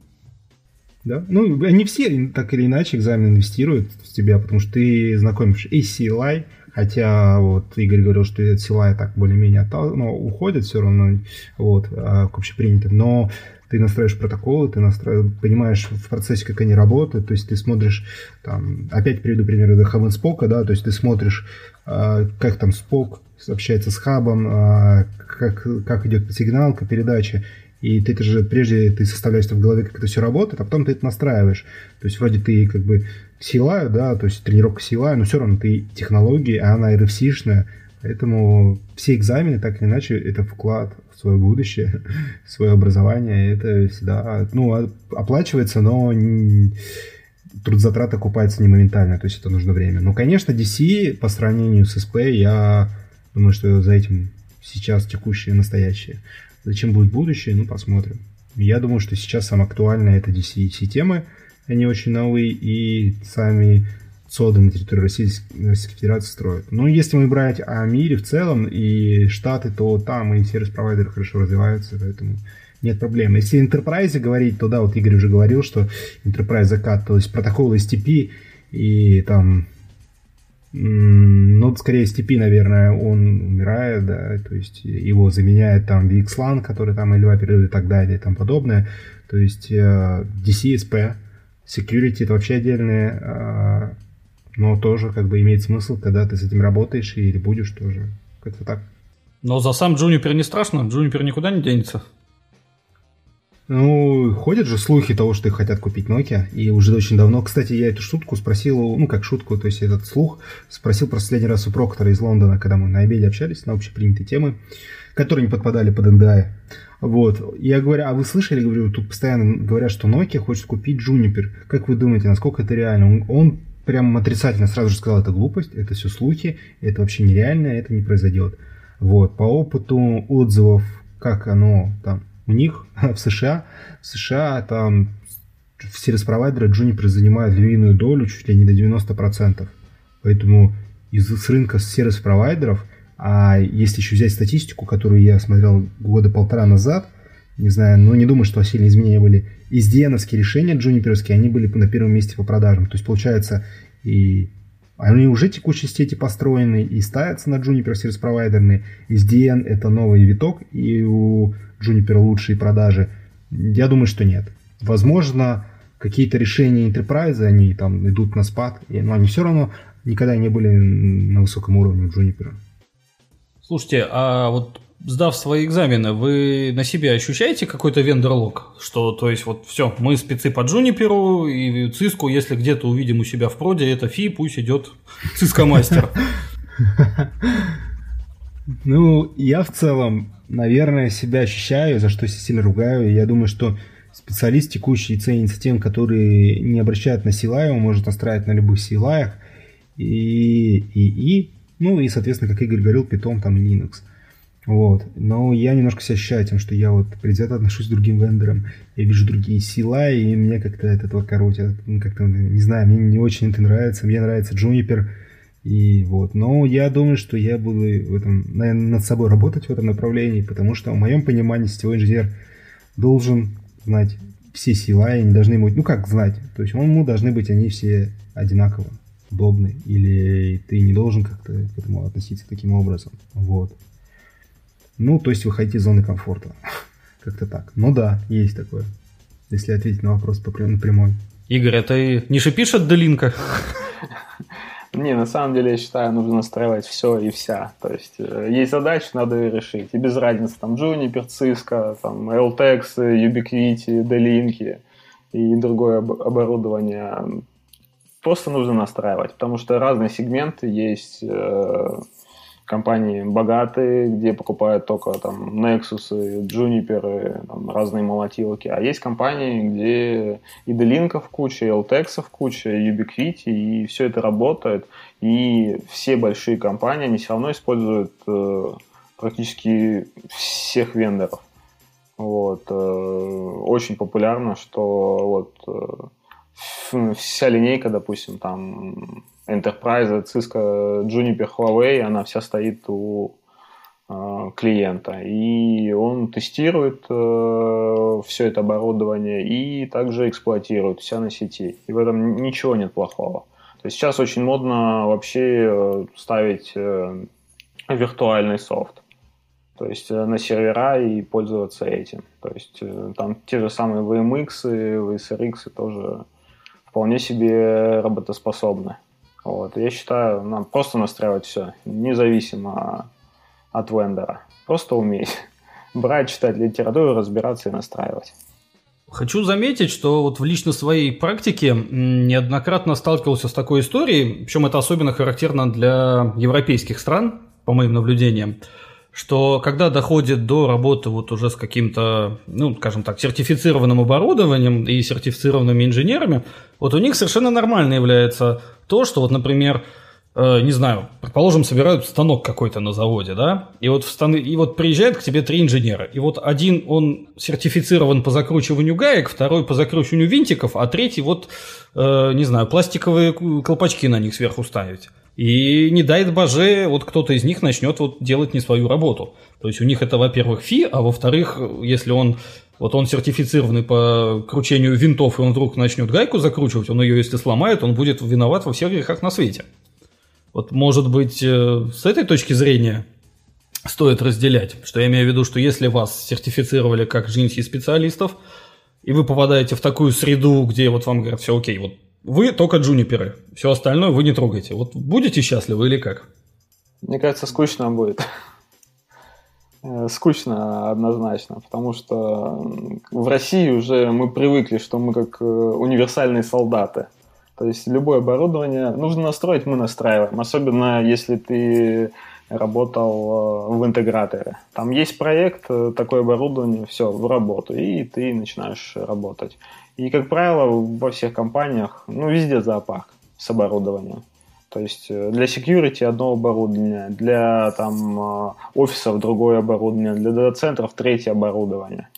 Да, ну, они все так или иначе экзамен инвестируют в тебя, потому что ты знакомишь и CLI, хотя вот Игорь говорил, что CLI так более-менее оттал, но уходит все равно вот, а, к общепринятым, но ты настраиваешь протоколы, ты настраиваешь, понимаешь в процессе, как они работают, то есть ты смотришь, там, опять приведу пример The Hub Spoke, да, то есть ты смотришь, а, как там Spoke общается с хабом, а, как, как идет сигналка, передача. И ты это же прежде ты составляешь в голове, как это все работает, а потом ты это настраиваешь. То есть вроде ты как бы силаю, да, то есть тренировка силаю, но все равно ты технологии, а она RFC-шная, поэтому все экзамены, так или иначе, это вклад в свое будущее, в свое образование, это всегда, ну, оплачивается, но трудозатраты окупаются не моментально, то есть это нужно время. Но, конечно, DC по сравнению с SP я Думаю, что за этим сейчас текущее, настоящее. Зачем будет будущее, ну, посмотрим. Я думаю, что сейчас самое актуальное это DC-системы, они очень новые, и сами соды на территории Российской, Российской Федерации строят. Но если мы брать о мире в целом и Штаты, то там и сервис-провайдеры хорошо развиваются, поэтому нет проблем. Если Enterprise говорить, то да, вот Игорь уже говорил, что Enterprise закат, то есть протоколы STP и там ну, скорее степи, наверное, он умирает, да, то есть его заменяет там VXLAN, который там L2 передает и так далее и тому подобное. То есть э, DCSP, security это вообще отдельное, э, но тоже как бы имеет смысл, когда ты с этим работаешь или будешь тоже. Как-то так. Но за сам Juniper не страшно, Juniper никуда не денется. Ну, ходят же слухи того, что их хотят купить Nokia, и уже очень давно. Кстати, я эту шутку спросил, ну, как шутку, то есть этот слух, спросил про последний раз у Проктора из Лондона, когда мы на обеде общались на общепринятые темы, которые не подпадали под NDA. Вот. Я говорю, а вы слышали, говорю, тут постоянно говорят, что Nokia хочет купить Juniper. Как вы думаете, насколько это реально? Он, он прям отрицательно сразу же сказал, это глупость, это все слухи, это вообще нереально, это не произойдет. Вот. По опыту отзывов, как оно там у них в США, в США там сервис-провайдеры Juniper занимают львиную долю чуть ли не до 90%. Поэтому из с рынка сервис-провайдеров, а если еще взять статистику, которую я смотрел года полтора назад, не знаю, но не думаю, что сильные изменения были. SDN решения джуниперские, они были на первом месте по продажам. То есть, получается, и они уже текущие сети построены и ставятся на Juniper сервис провайдерные. SDN это новый виток, и у Juniper лучшие продажи? Я думаю, что нет. Возможно, какие-то решения Enterprise, они там идут на спад, но они все равно никогда не были на высоком уровне Juniper. Слушайте, а вот сдав свои экзамены, вы на себе ощущаете какой-то вендор-лог? Что, то есть, вот все, мы спецы по Джуниперу и Циску, если где-то увидим у себя в проде, это фи, пусть идет Циска-мастер. Ну, я в целом наверное, себя ощущаю, за что сильно ругаю. Я думаю, что специалист, текущий ценится тем, который не обращает на CLI, он может настраивать на любых CLI. И, и, и, ну и, соответственно, как Игорь говорил, Python там Linux. Вот. Но я немножко себя ощущаю тем, что я вот предвзято отношусь к другим вендорам. Я вижу другие сила, и мне как-то от этого коротит. Как-то, не знаю, мне не очень это нравится. Мне нравится Juniper. И вот. Но я думаю, что я буду в этом, наверное, над собой работать в этом направлении, потому что в моем понимании сетевой инженер должен знать все сила, и они должны быть, ну как знать, то есть ему должны быть они все одинаково удобны, или ты не должен как-то к этому относиться таким образом. Вот. Ну, то есть выходить из зоны комфорта. Как-то так. Ну да, есть такое. Если ответить на вопрос напрямую. Игорь, а ты не шипишь от Делинка? Не, на самом деле, я считаю, нужно настраивать все и вся. То есть, э, есть задачи, надо ее решить. И без разницы, там, Juniper, Cisco, там, LTEX, Ubiquiti, D-Link и другое оборудование. Просто нужно настраивать, потому что разные сегменты есть э, компании богатые, где покупают только там Nexus, Juniper, там, разные молотилки. А есть компании, где и Делинков куча, и LTEX куча, и Ubiquiti, и все это работает. И все большие компании, они все равно используют э, практически всех вендоров. Вот. Э, очень популярно, что вот э, вся линейка, допустим, там Enterprise, Cisco, Juniper, Huawei, она вся стоит у э, клиента. И он тестирует э, все это оборудование и также эксплуатирует вся на сети. И в этом ничего нет плохого. То есть сейчас очень модно вообще э, ставить э, виртуальный софт. То есть э, на сервера и пользоваться этим. То есть э, там те же самые VMX VSRX тоже вполне себе работоспособны. Вот. Я считаю, нам просто настраивать все, независимо от вендора. Просто уметь брать, читать литературу, разбираться и настраивать. Хочу заметить, что вот в лично своей практике неоднократно сталкивался с такой историей, причем это особенно характерно для европейских стран, по моим наблюдениям что когда доходит до работы вот уже с каким-то, ну, скажем так, сертифицированным оборудованием и сертифицированными инженерами, вот у них совершенно нормально является то, что вот, например, э, не знаю, предположим, собирают станок какой-то на заводе, да, и вот, в стан... и вот приезжает к тебе три инженера, и вот один, он сертифицирован по закручиванию гаек, второй по закручиванию винтиков, а третий вот, э, не знаю, пластиковые колпачки на них сверху ставить. И не дает боже, вот кто-то из них начнет вот делать не свою работу. То есть у них это, во-первых, фи, а во-вторых, если он вот он сертифицированный по кручению винтов, и он вдруг начнет гайку закручивать, он ее, если сломает, он будет виноват во всех грехах на свете. Вот, может быть, э, с этой точки зрения стоит разделять, что я имею в виду, что если вас сертифицировали как женских специалистов, и вы попадаете в такую среду, где вот вам говорят, все окей, вот вы только джуниперы, все остальное вы не трогаете. Вот будете счастливы или как? Мне кажется, скучно будет. Э, скучно однозначно, потому что в России уже мы привыкли, что мы как э, универсальные солдаты. То есть любое оборудование нужно настроить, мы настраиваем. Особенно если ты работал э, в интеграторе. Там есть проект, такое оборудование, все, в работу, и ты начинаешь работать. И, как правило, во всех компаниях, ну, везде зоопарк с оборудованием. То есть э, для security одно оборудование, для там э, офисов другое оборудование, для дата-центров третье оборудование.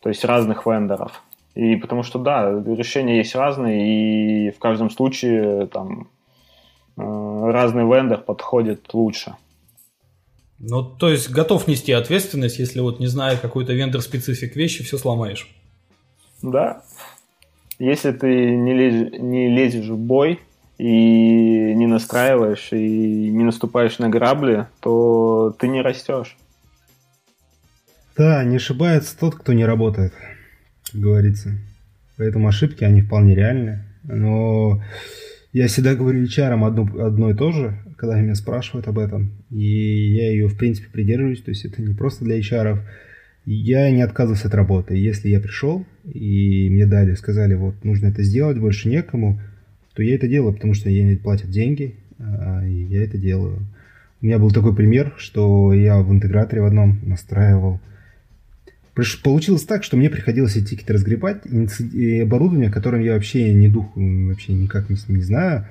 То есть разных вендоров. И потому что, да, решения есть разные, и в каждом случае там э, разный вендор подходит лучше. Ну, то есть готов нести ответственность, если вот не зная какой-то вендор-специфик вещи, все сломаешь. Да. Если ты не, лез, не лезешь в бой и не настраиваешь, и не наступаешь на грабли, то ты не растешь. Да, не ошибается тот, кто не работает, как говорится. Поэтому ошибки, они вполне реальны. Но я всегда говорю HR одно, одно и то же, когда меня спрашивают об этом. И я ее, в принципе, придерживаюсь. То есть это не просто для HR, я не отказывался от работы. Если я пришел и мне дали, сказали, вот нужно это сделать, больше некому, то я это делаю, потому что мне платят деньги, а, и я это делаю. У меня был такой пример, что я в интеграторе в одном настраивал. Получилось так, что мне приходилось эти тикеты разгребать, и оборудование, которым я вообще не дух, вообще никак не, не знаю.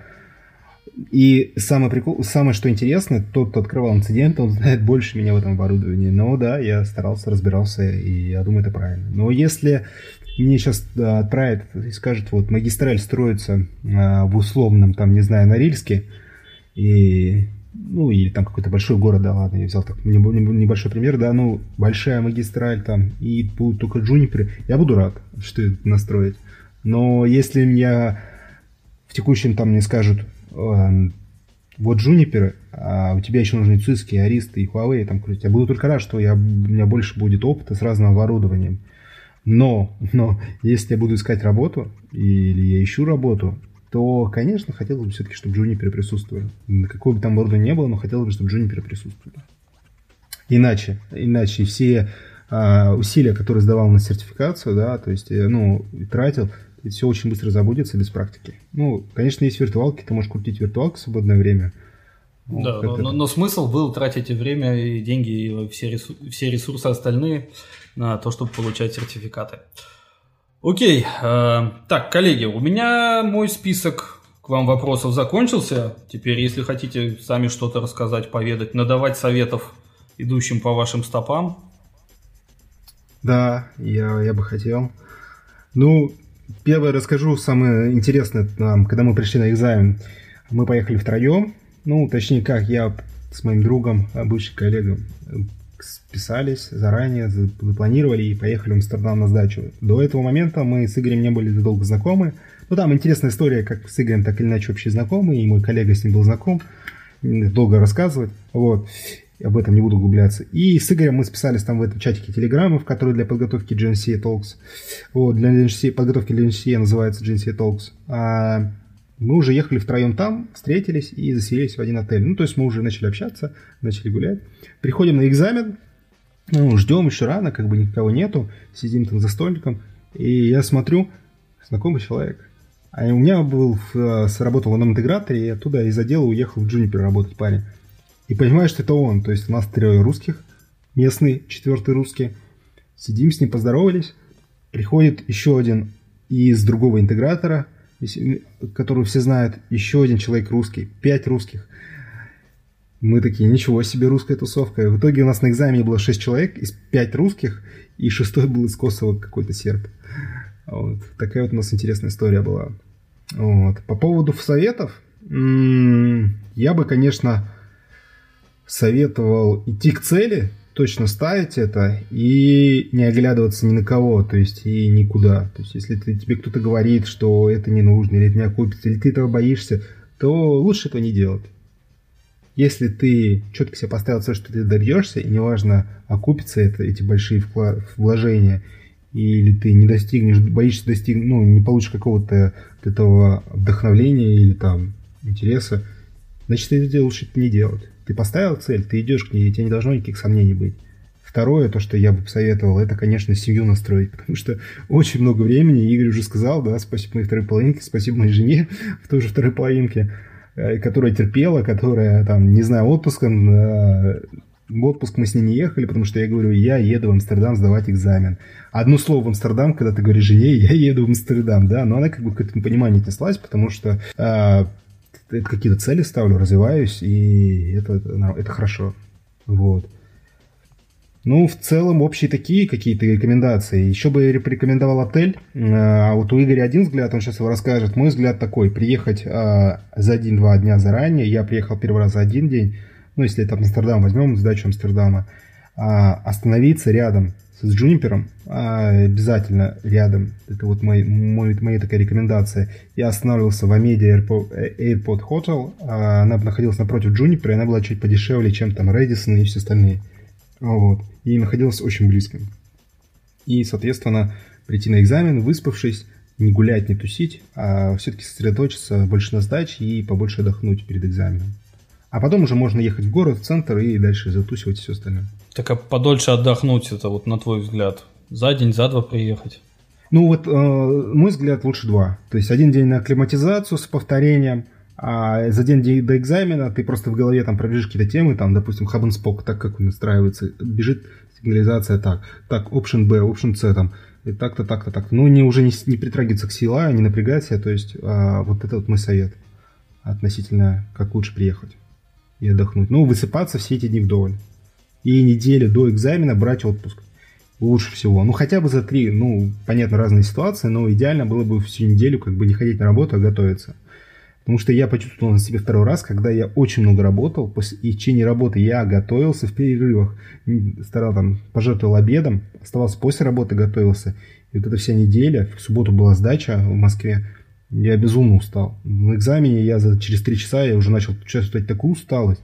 И самое, прикол, самое что интересно, тот, кто открывал инцидент, он знает больше меня в этом оборудовании. Но да, я старался, разбирался, и я думаю, это правильно. Но если мне сейчас да, отправят и скажут, вот магистраль строится а, в условном, там, не знаю, Норильске, и ну, или там какой-то большой город, да, ладно, я взял так небольшой пример, да, ну, большая магистраль там, и будут только джуниперы, я буду рад, что это настроить. Но если меня в текущем там мне скажут, э, вот джуниперы, а у тебя еще нужны циски, аристы и Huawei там крутить, я буду только рад, что я, у меня больше будет опыта с разным оборудованием. Но, но, если я буду искать работу, или я ищу работу, то, конечно, хотелось бы все-таки, чтобы джуниперы присутствовали. Какой бы там оборудования не было, но хотелось бы, чтобы джуниперы присутствовали. Иначе, иначе все а, усилия, которые сдавал на сертификацию, да, то есть, э, ну, тратил, все очень быстро забудется без практики. Ну, конечно, есть виртуалки, ты можешь крутить виртуалку в свободное время. Ну, да, но, но, но смысл был тратить и время, и деньги, и все, ресурсы, все ресурсы остальные на то, чтобы получать сертификаты. Окей, э, так, коллеги, у меня мой список к вам вопросов закончился. Теперь, если хотите сами что-то рассказать, поведать, надавать советов идущим по вашим стопам. Да, я, я бы хотел. Ну, первое расскажу самое интересное нам, когда мы пришли на экзамен. Мы поехали втроем, ну, точнее как, я с моим другом, бывшим коллегом, списались заранее, запланировали и поехали в Амстердам на сдачу. До этого момента мы с Игорем не были долго знакомы. Ну, там интересная история, как с Игорем так или иначе вообще знакомы, и мой коллега с ним был знаком. Долго рассказывать. Вот. Об этом не буду углубляться. И с Игорем мы списались там в этом чатике телеграммы, в который для подготовки GNC Talks. Вот, для GNC, подготовки для GNC называется GNC Talks. А мы уже ехали втроем там, встретились и заселились в один отель. Ну, то есть мы уже начали общаться, начали гулять. Приходим на экзамен, ну, ждем еще рано, как бы никого нету, сидим там за столиком, и я смотрю, знакомый человек. А у меня был, сработал в интеграторе, и оттуда из отдела уехал в Juniper работать парень. И понимаешь, что это он, то есть у нас трое русских, местный, четвертый русский. Сидим с ним, поздоровались, приходит еще один из другого интегратора – которую все знают, еще один человек русский, пять русских. Мы такие, ничего себе русская тусовка. И в итоге у нас на экзамене было шесть человек из пять русских, и шестой был из Косово какой-то серб. Вот. Такая вот у нас интересная история была. Вот. По поводу советов, я бы, конечно, советовал идти к цели, точно ставить это и не оглядываться ни на кого, то есть и никуда. То есть если ты, тебе кто-то говорит, что это не нужно, или это не окупится, или ты этого боишься, то лучше этого не делать. Если ты четко себе поставил цель, что ты добьешься, и неважно, окупится это, эти большие вложения, или ты не достигнешь, боишься достигнуть, ну, не получишь какого-то от этого вдохновления или там интереса, значит, это лучше не делать. Ты поставил цель, ты идешь к ней, и тебе не должно никаких сомнений быть. Второе, то, что я бы посоветовал, это, конечно, семью настроить, потому что очень много времени, Игорь уже сказал, да, спасибо моей второй половинке, спасибо моей жене в той же второй половинке, э, которая терпела, которая, там, не знаю, отпуском, э, в отпуск мы с ней не ехали, потому что я говорю, я еду в Амстердам сдавать экзамен. Одно слово в Амстердам, когда ты говоришь жене, я еду в Амстердам, да, но она как бы к этому пониманию отнеслась, потому что э, это какие-то цели ставлю, развиваюсь, и это, это, это хорошо. Вот. Ну, в целом, общие такие какие-то рекомендации. Еще бы я порекомендовал отель. А вот у Игоря один взгляд, он сейчас его расскажет. Мой взгляд такой. Приехать а, за один-два дня заранее. Я приехал первый раз за один день. Ну, если это Амстердам возьмем, сдачу Амстердама. А, остановиться рядом с Джунипером, а, обязательно рядом. Это вот мой, мой, моя такая рекомендация. Я останавливался в Амеде Airport, Airport Hotel. А, она находилась напротив Джунипера, и она была чуть подешевле, чем там Редисон и все остальные. Вот. И находилась очень близко. И, соответственно, прийти на экзамен, выспавшись, не гулять, не тусить, а все-таки сосредоточиться больше на сдаче и побольше отдохнуть перед экзаменом. А потом уже можно ехать в город, в центр и дальше затусивать и все остальное. Так а подольше отдохнуть, это вот на твой взгляд, за день, за два приехать? Ну вот, э, мой взгляд, лучше два. То есть один день на акклиматизацию с повторением, а за день до экзамена ты просто в голове там пробежишь какие-то темы, там, допустим, hub and spoke, так как он настраивается, бежит сигнализация так, так, option B, option C, там, и так-то, так-то, так-то. Ну, не, уже не, не притрагиваться к CLI, не напрягайся, то есть а, вот это вот мой совет. относительно как лучше приехать и отдохнуть. Ну, высыпаться все эти дни вдоволь. И неделю до экзамена брать отпуск. Лучше всего. Ну, хотя бы за три, ну, понятно, разные ситуации, но идеально было бы всю неделю как бы не ходить на работу, а готовиться. Потому что я почувствовал на себе второй раз, когда я очень много работал, после, и в течение работы я готовился в перерывах, старал там, пожертвовал обедом, оставался после работы, готовился. И вот эта вся неделя, в субботу была сдача в Москве, я безумно устал. На экзамене я за, через три часа я уже начал чувствовать такую усталость.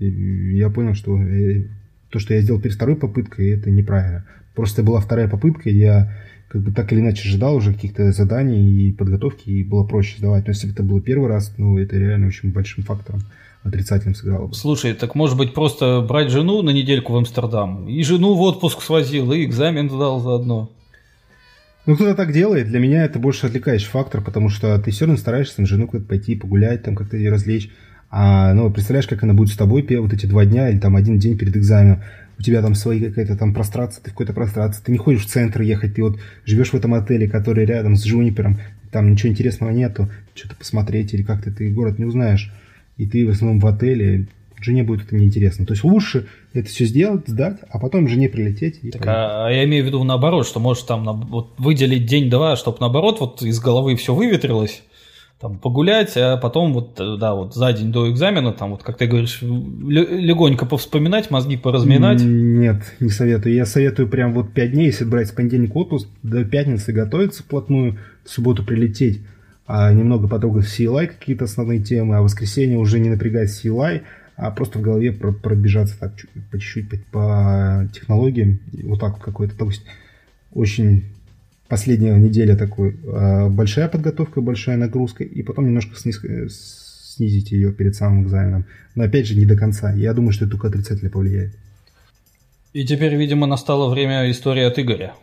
И я понял, что э, то, что я сделал перед второй попыткой, это неправильно. Просто была вторая попытка, я как бы так или иначе ожидал уже каких-то заданий и подготовки, и было проще сдавать. Но если бы это был первый раз, ну, это реально очень большим фактором отрицательным сыграло бы. Слушай, так может быть просто брать жену на недельку в Амстердам, и жену в отпуск свозил, и экзамен сдал заодно? Ну, кто-то так делает, для меня это больше отвлекающий фактор, потому что ты все равно стараешься на жену куда-то пойти, погулять, там как-то ее развлечь. А, ну, представляешь, как она будет с тобой вот эти два дня или там один день перед экзаменом у тебя там свои какая-то там прострация, ты в какой-то прострации, ты не ходишь в центр ехать, ты вот живешь в этом отеле, который рядом с Джунипером, там ничего интересного нету, что-то посмотреть или как-то ты город не узнаешь, и ты в основном в отеле, жене будет это неинтересно. То есть лучше это все сделать, сдать, а потом жене прилететь. И так, а, я имею в виду наоборот, что можешь там вот, выделить день-два, чтобы наоборот вот из головы все выветрилось, там погулять, а потом вот, э, да, вот за день до экзамена, там вот, как ты говоришь, легонько повспоминать, мозги поразминать. Нет, не советую. Я советую прям вот пять дней, если брать с понедельника отпуск, до пятницы готовиться вплотную, в субботу прилететь, а немного потрогать CLI какие-то основные темы, а в воскресенье уже не напрягать CLI, а просто в голове пробежаться так по чуть-чуть по технологиям, вот так вот какой-то, то есть очень последняя неделя такой а, большая подготовка, большая нагрузка, и потом немножко сниз, снизить ее перед самым экзаменом. Но опять же, не до конца. Я думаю, что это только отрицательно повлияет. И теперь, видимо, настало время истории от Игоря.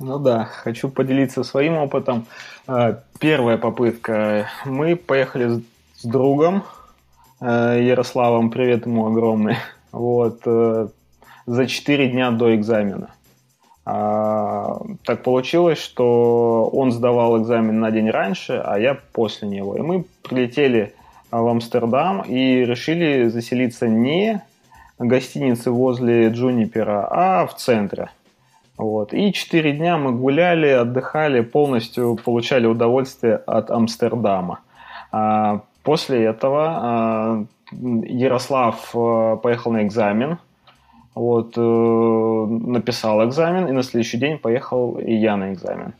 Ну да, хочу поделиться своим опытом. А, первая попытка. Мы поехали с другом а, Ярославом, привет ему огромный, вот, э, за 4 дня до экзамена. А, так получилось, что он сдавал экзамен на день раньше, а я после него. И мы прилетели в Амстердам и решили заселиться не в гостинице возле Джунипера, а в центре. Вот. И четыре дня мы гуляли, отдыхали, полностью получали удовольствие от Амстердама. А после этого а, Ярослав а, поехал на экзамен – вот, э, написал экзамен, и на следующий день поехал и я на экзамен.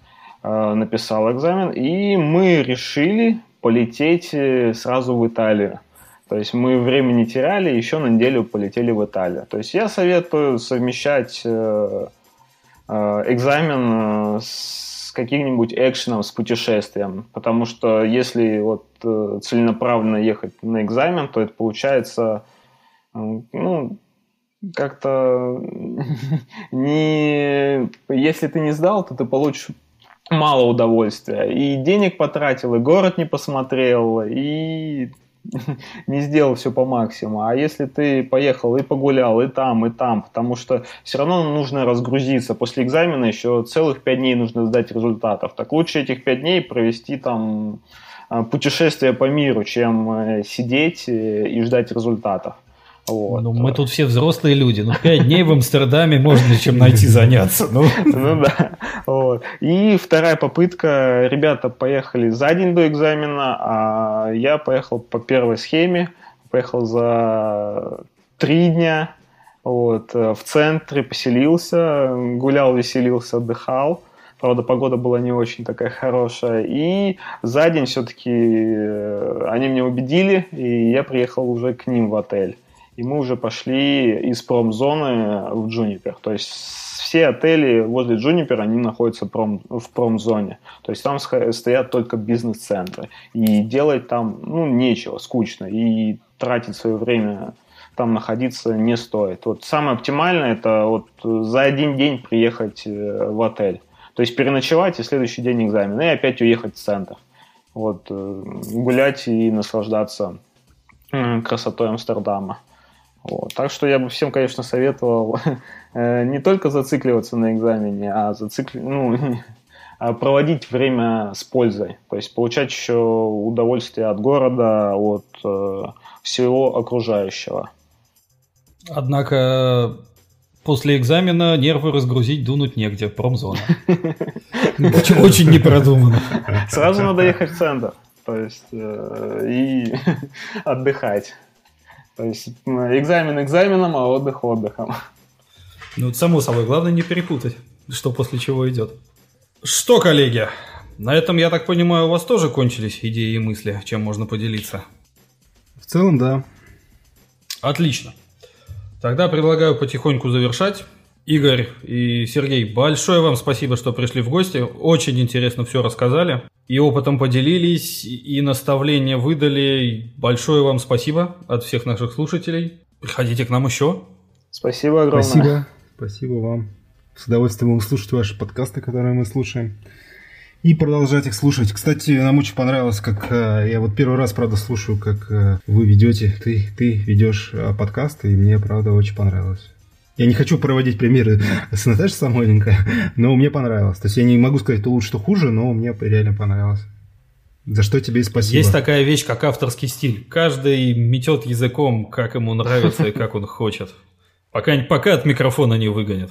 Э, написал экзамен, и мы решили полететь э, сразу в Италию. То есть мы время не теряли, еще на неделю полетели в Италию. То есть я советую совмещать экзамен с каким-нибудь экшеном, с путешествием. Потому что если вот целенаправленно ехать на экзамен, то это получается ну, как-то не... Если ты не сдал, то ты получишь мало удовольствия. И денег потратил, и город не посмотрел, и не сделал все по максимуму. А если ты поехал и погулял, и там, и там, потому что все равно нужно разгрузиться. После экзамена еще целых пять дней нужно сдать результатов. Так лучше этих пять дней провести там а, путешествие по миру, чем э, сидеть э, и ждать результатов. Вот. Ну, мы тут все взрослые люди. Ну, пять дней в Амстердаме можно чем найти заняться. Ну, ну да. Вот. И вторая попытка. Ребята поехали за день до экзамена, а я поехал по первой схеме. Поехал за три дня. Вот. В центре поселился, гулял, веселился, отдыхал. Правда, погода была не очень такая хорошая. И за день все-таки э, они меня убедили, и я приехал уже к ним в отель и мы уже пошли из промзоны в Джунипер. То есть все отели возле Джунипера, они находятся пром, в промзоне. То есть там стоят только бизнес-центры. И делать там, ну, нечего, скучно. И тратить свое время там находиться не стоит. Вот самое оптимальное это вот за один день приехать э, в отель. То есть переночевать и следующий день экзамен. И опять уехать в центр. Вот, э, гулять и наслаждаться красотой Амстердама. Вот. Так что я бы всем, конечно, советовал э, не только зацикливаться на экзамене, а зацикли... ну, а проводить время с пользой, то есть получать еще удовольствие от города, от э, всего окружающего. Однако после экзамена нервы разгрузить дунуть негде, промзона. Очень непродуманно. Сразу надо ехать в центр, то есть э, и отдыхать. То есть экзамен экзаменом, а отдых отдыхом. Ну, само собой, главное не перепутать, что после чего идет. Что, коллеги, на этом, я так понимаю, у вас тоже кончились идеи и мысли, чем можно поделиться? В целом, да. Отлично. Тогда предлагаю потихоньку завершать. Игорь и Сергей, большое вам спасибо, что пришли в гости. Очень интересно все рассказали. И опытом поделились, и наставления выдали. Большое вам спасибо от всех наших слушателей. Приходите к нам еще. Спасибо огромное. Спасибо. Спасибо вам. С удовольствием будем слушать ваши подкасты, которые мы слушаем. И продолжать их слушать. Кстати, нам очень понравилось, как э, я вот первый раз, правда, слушаю, как э, вы ведете, ты, ты ведешь э, подкасты, и мне, правда, очень понравилось. Я не хочу проводить примеры с Наташей Самойленко, но мне понравилось. То есть я не могу сказать, то лучше, что хуже, но мне реально понравилось. За что тебе и спасибо. Есть такая вещь, как авторский стиль. Каждый метет языком, как ему нравится и как он хочет. Пока, пока от микрофона не выгонят.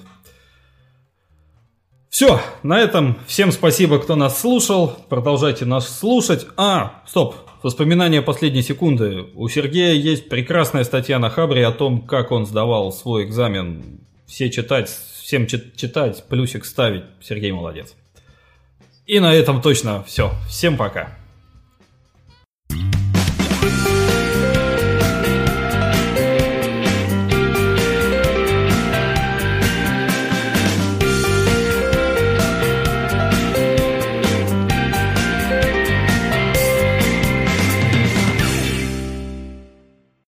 Все, на этом всем спасибо, кто нас слушал. Продолжайте нас слушать. А, стоп, воспоминания последней секунды. У Сергея есть прекрасная статья на Хабре о том, как он сдавал свой экзамен. Все читать, всем читать, плюсик ставить. Сергей молодец. И на этом точно все. Всем пока.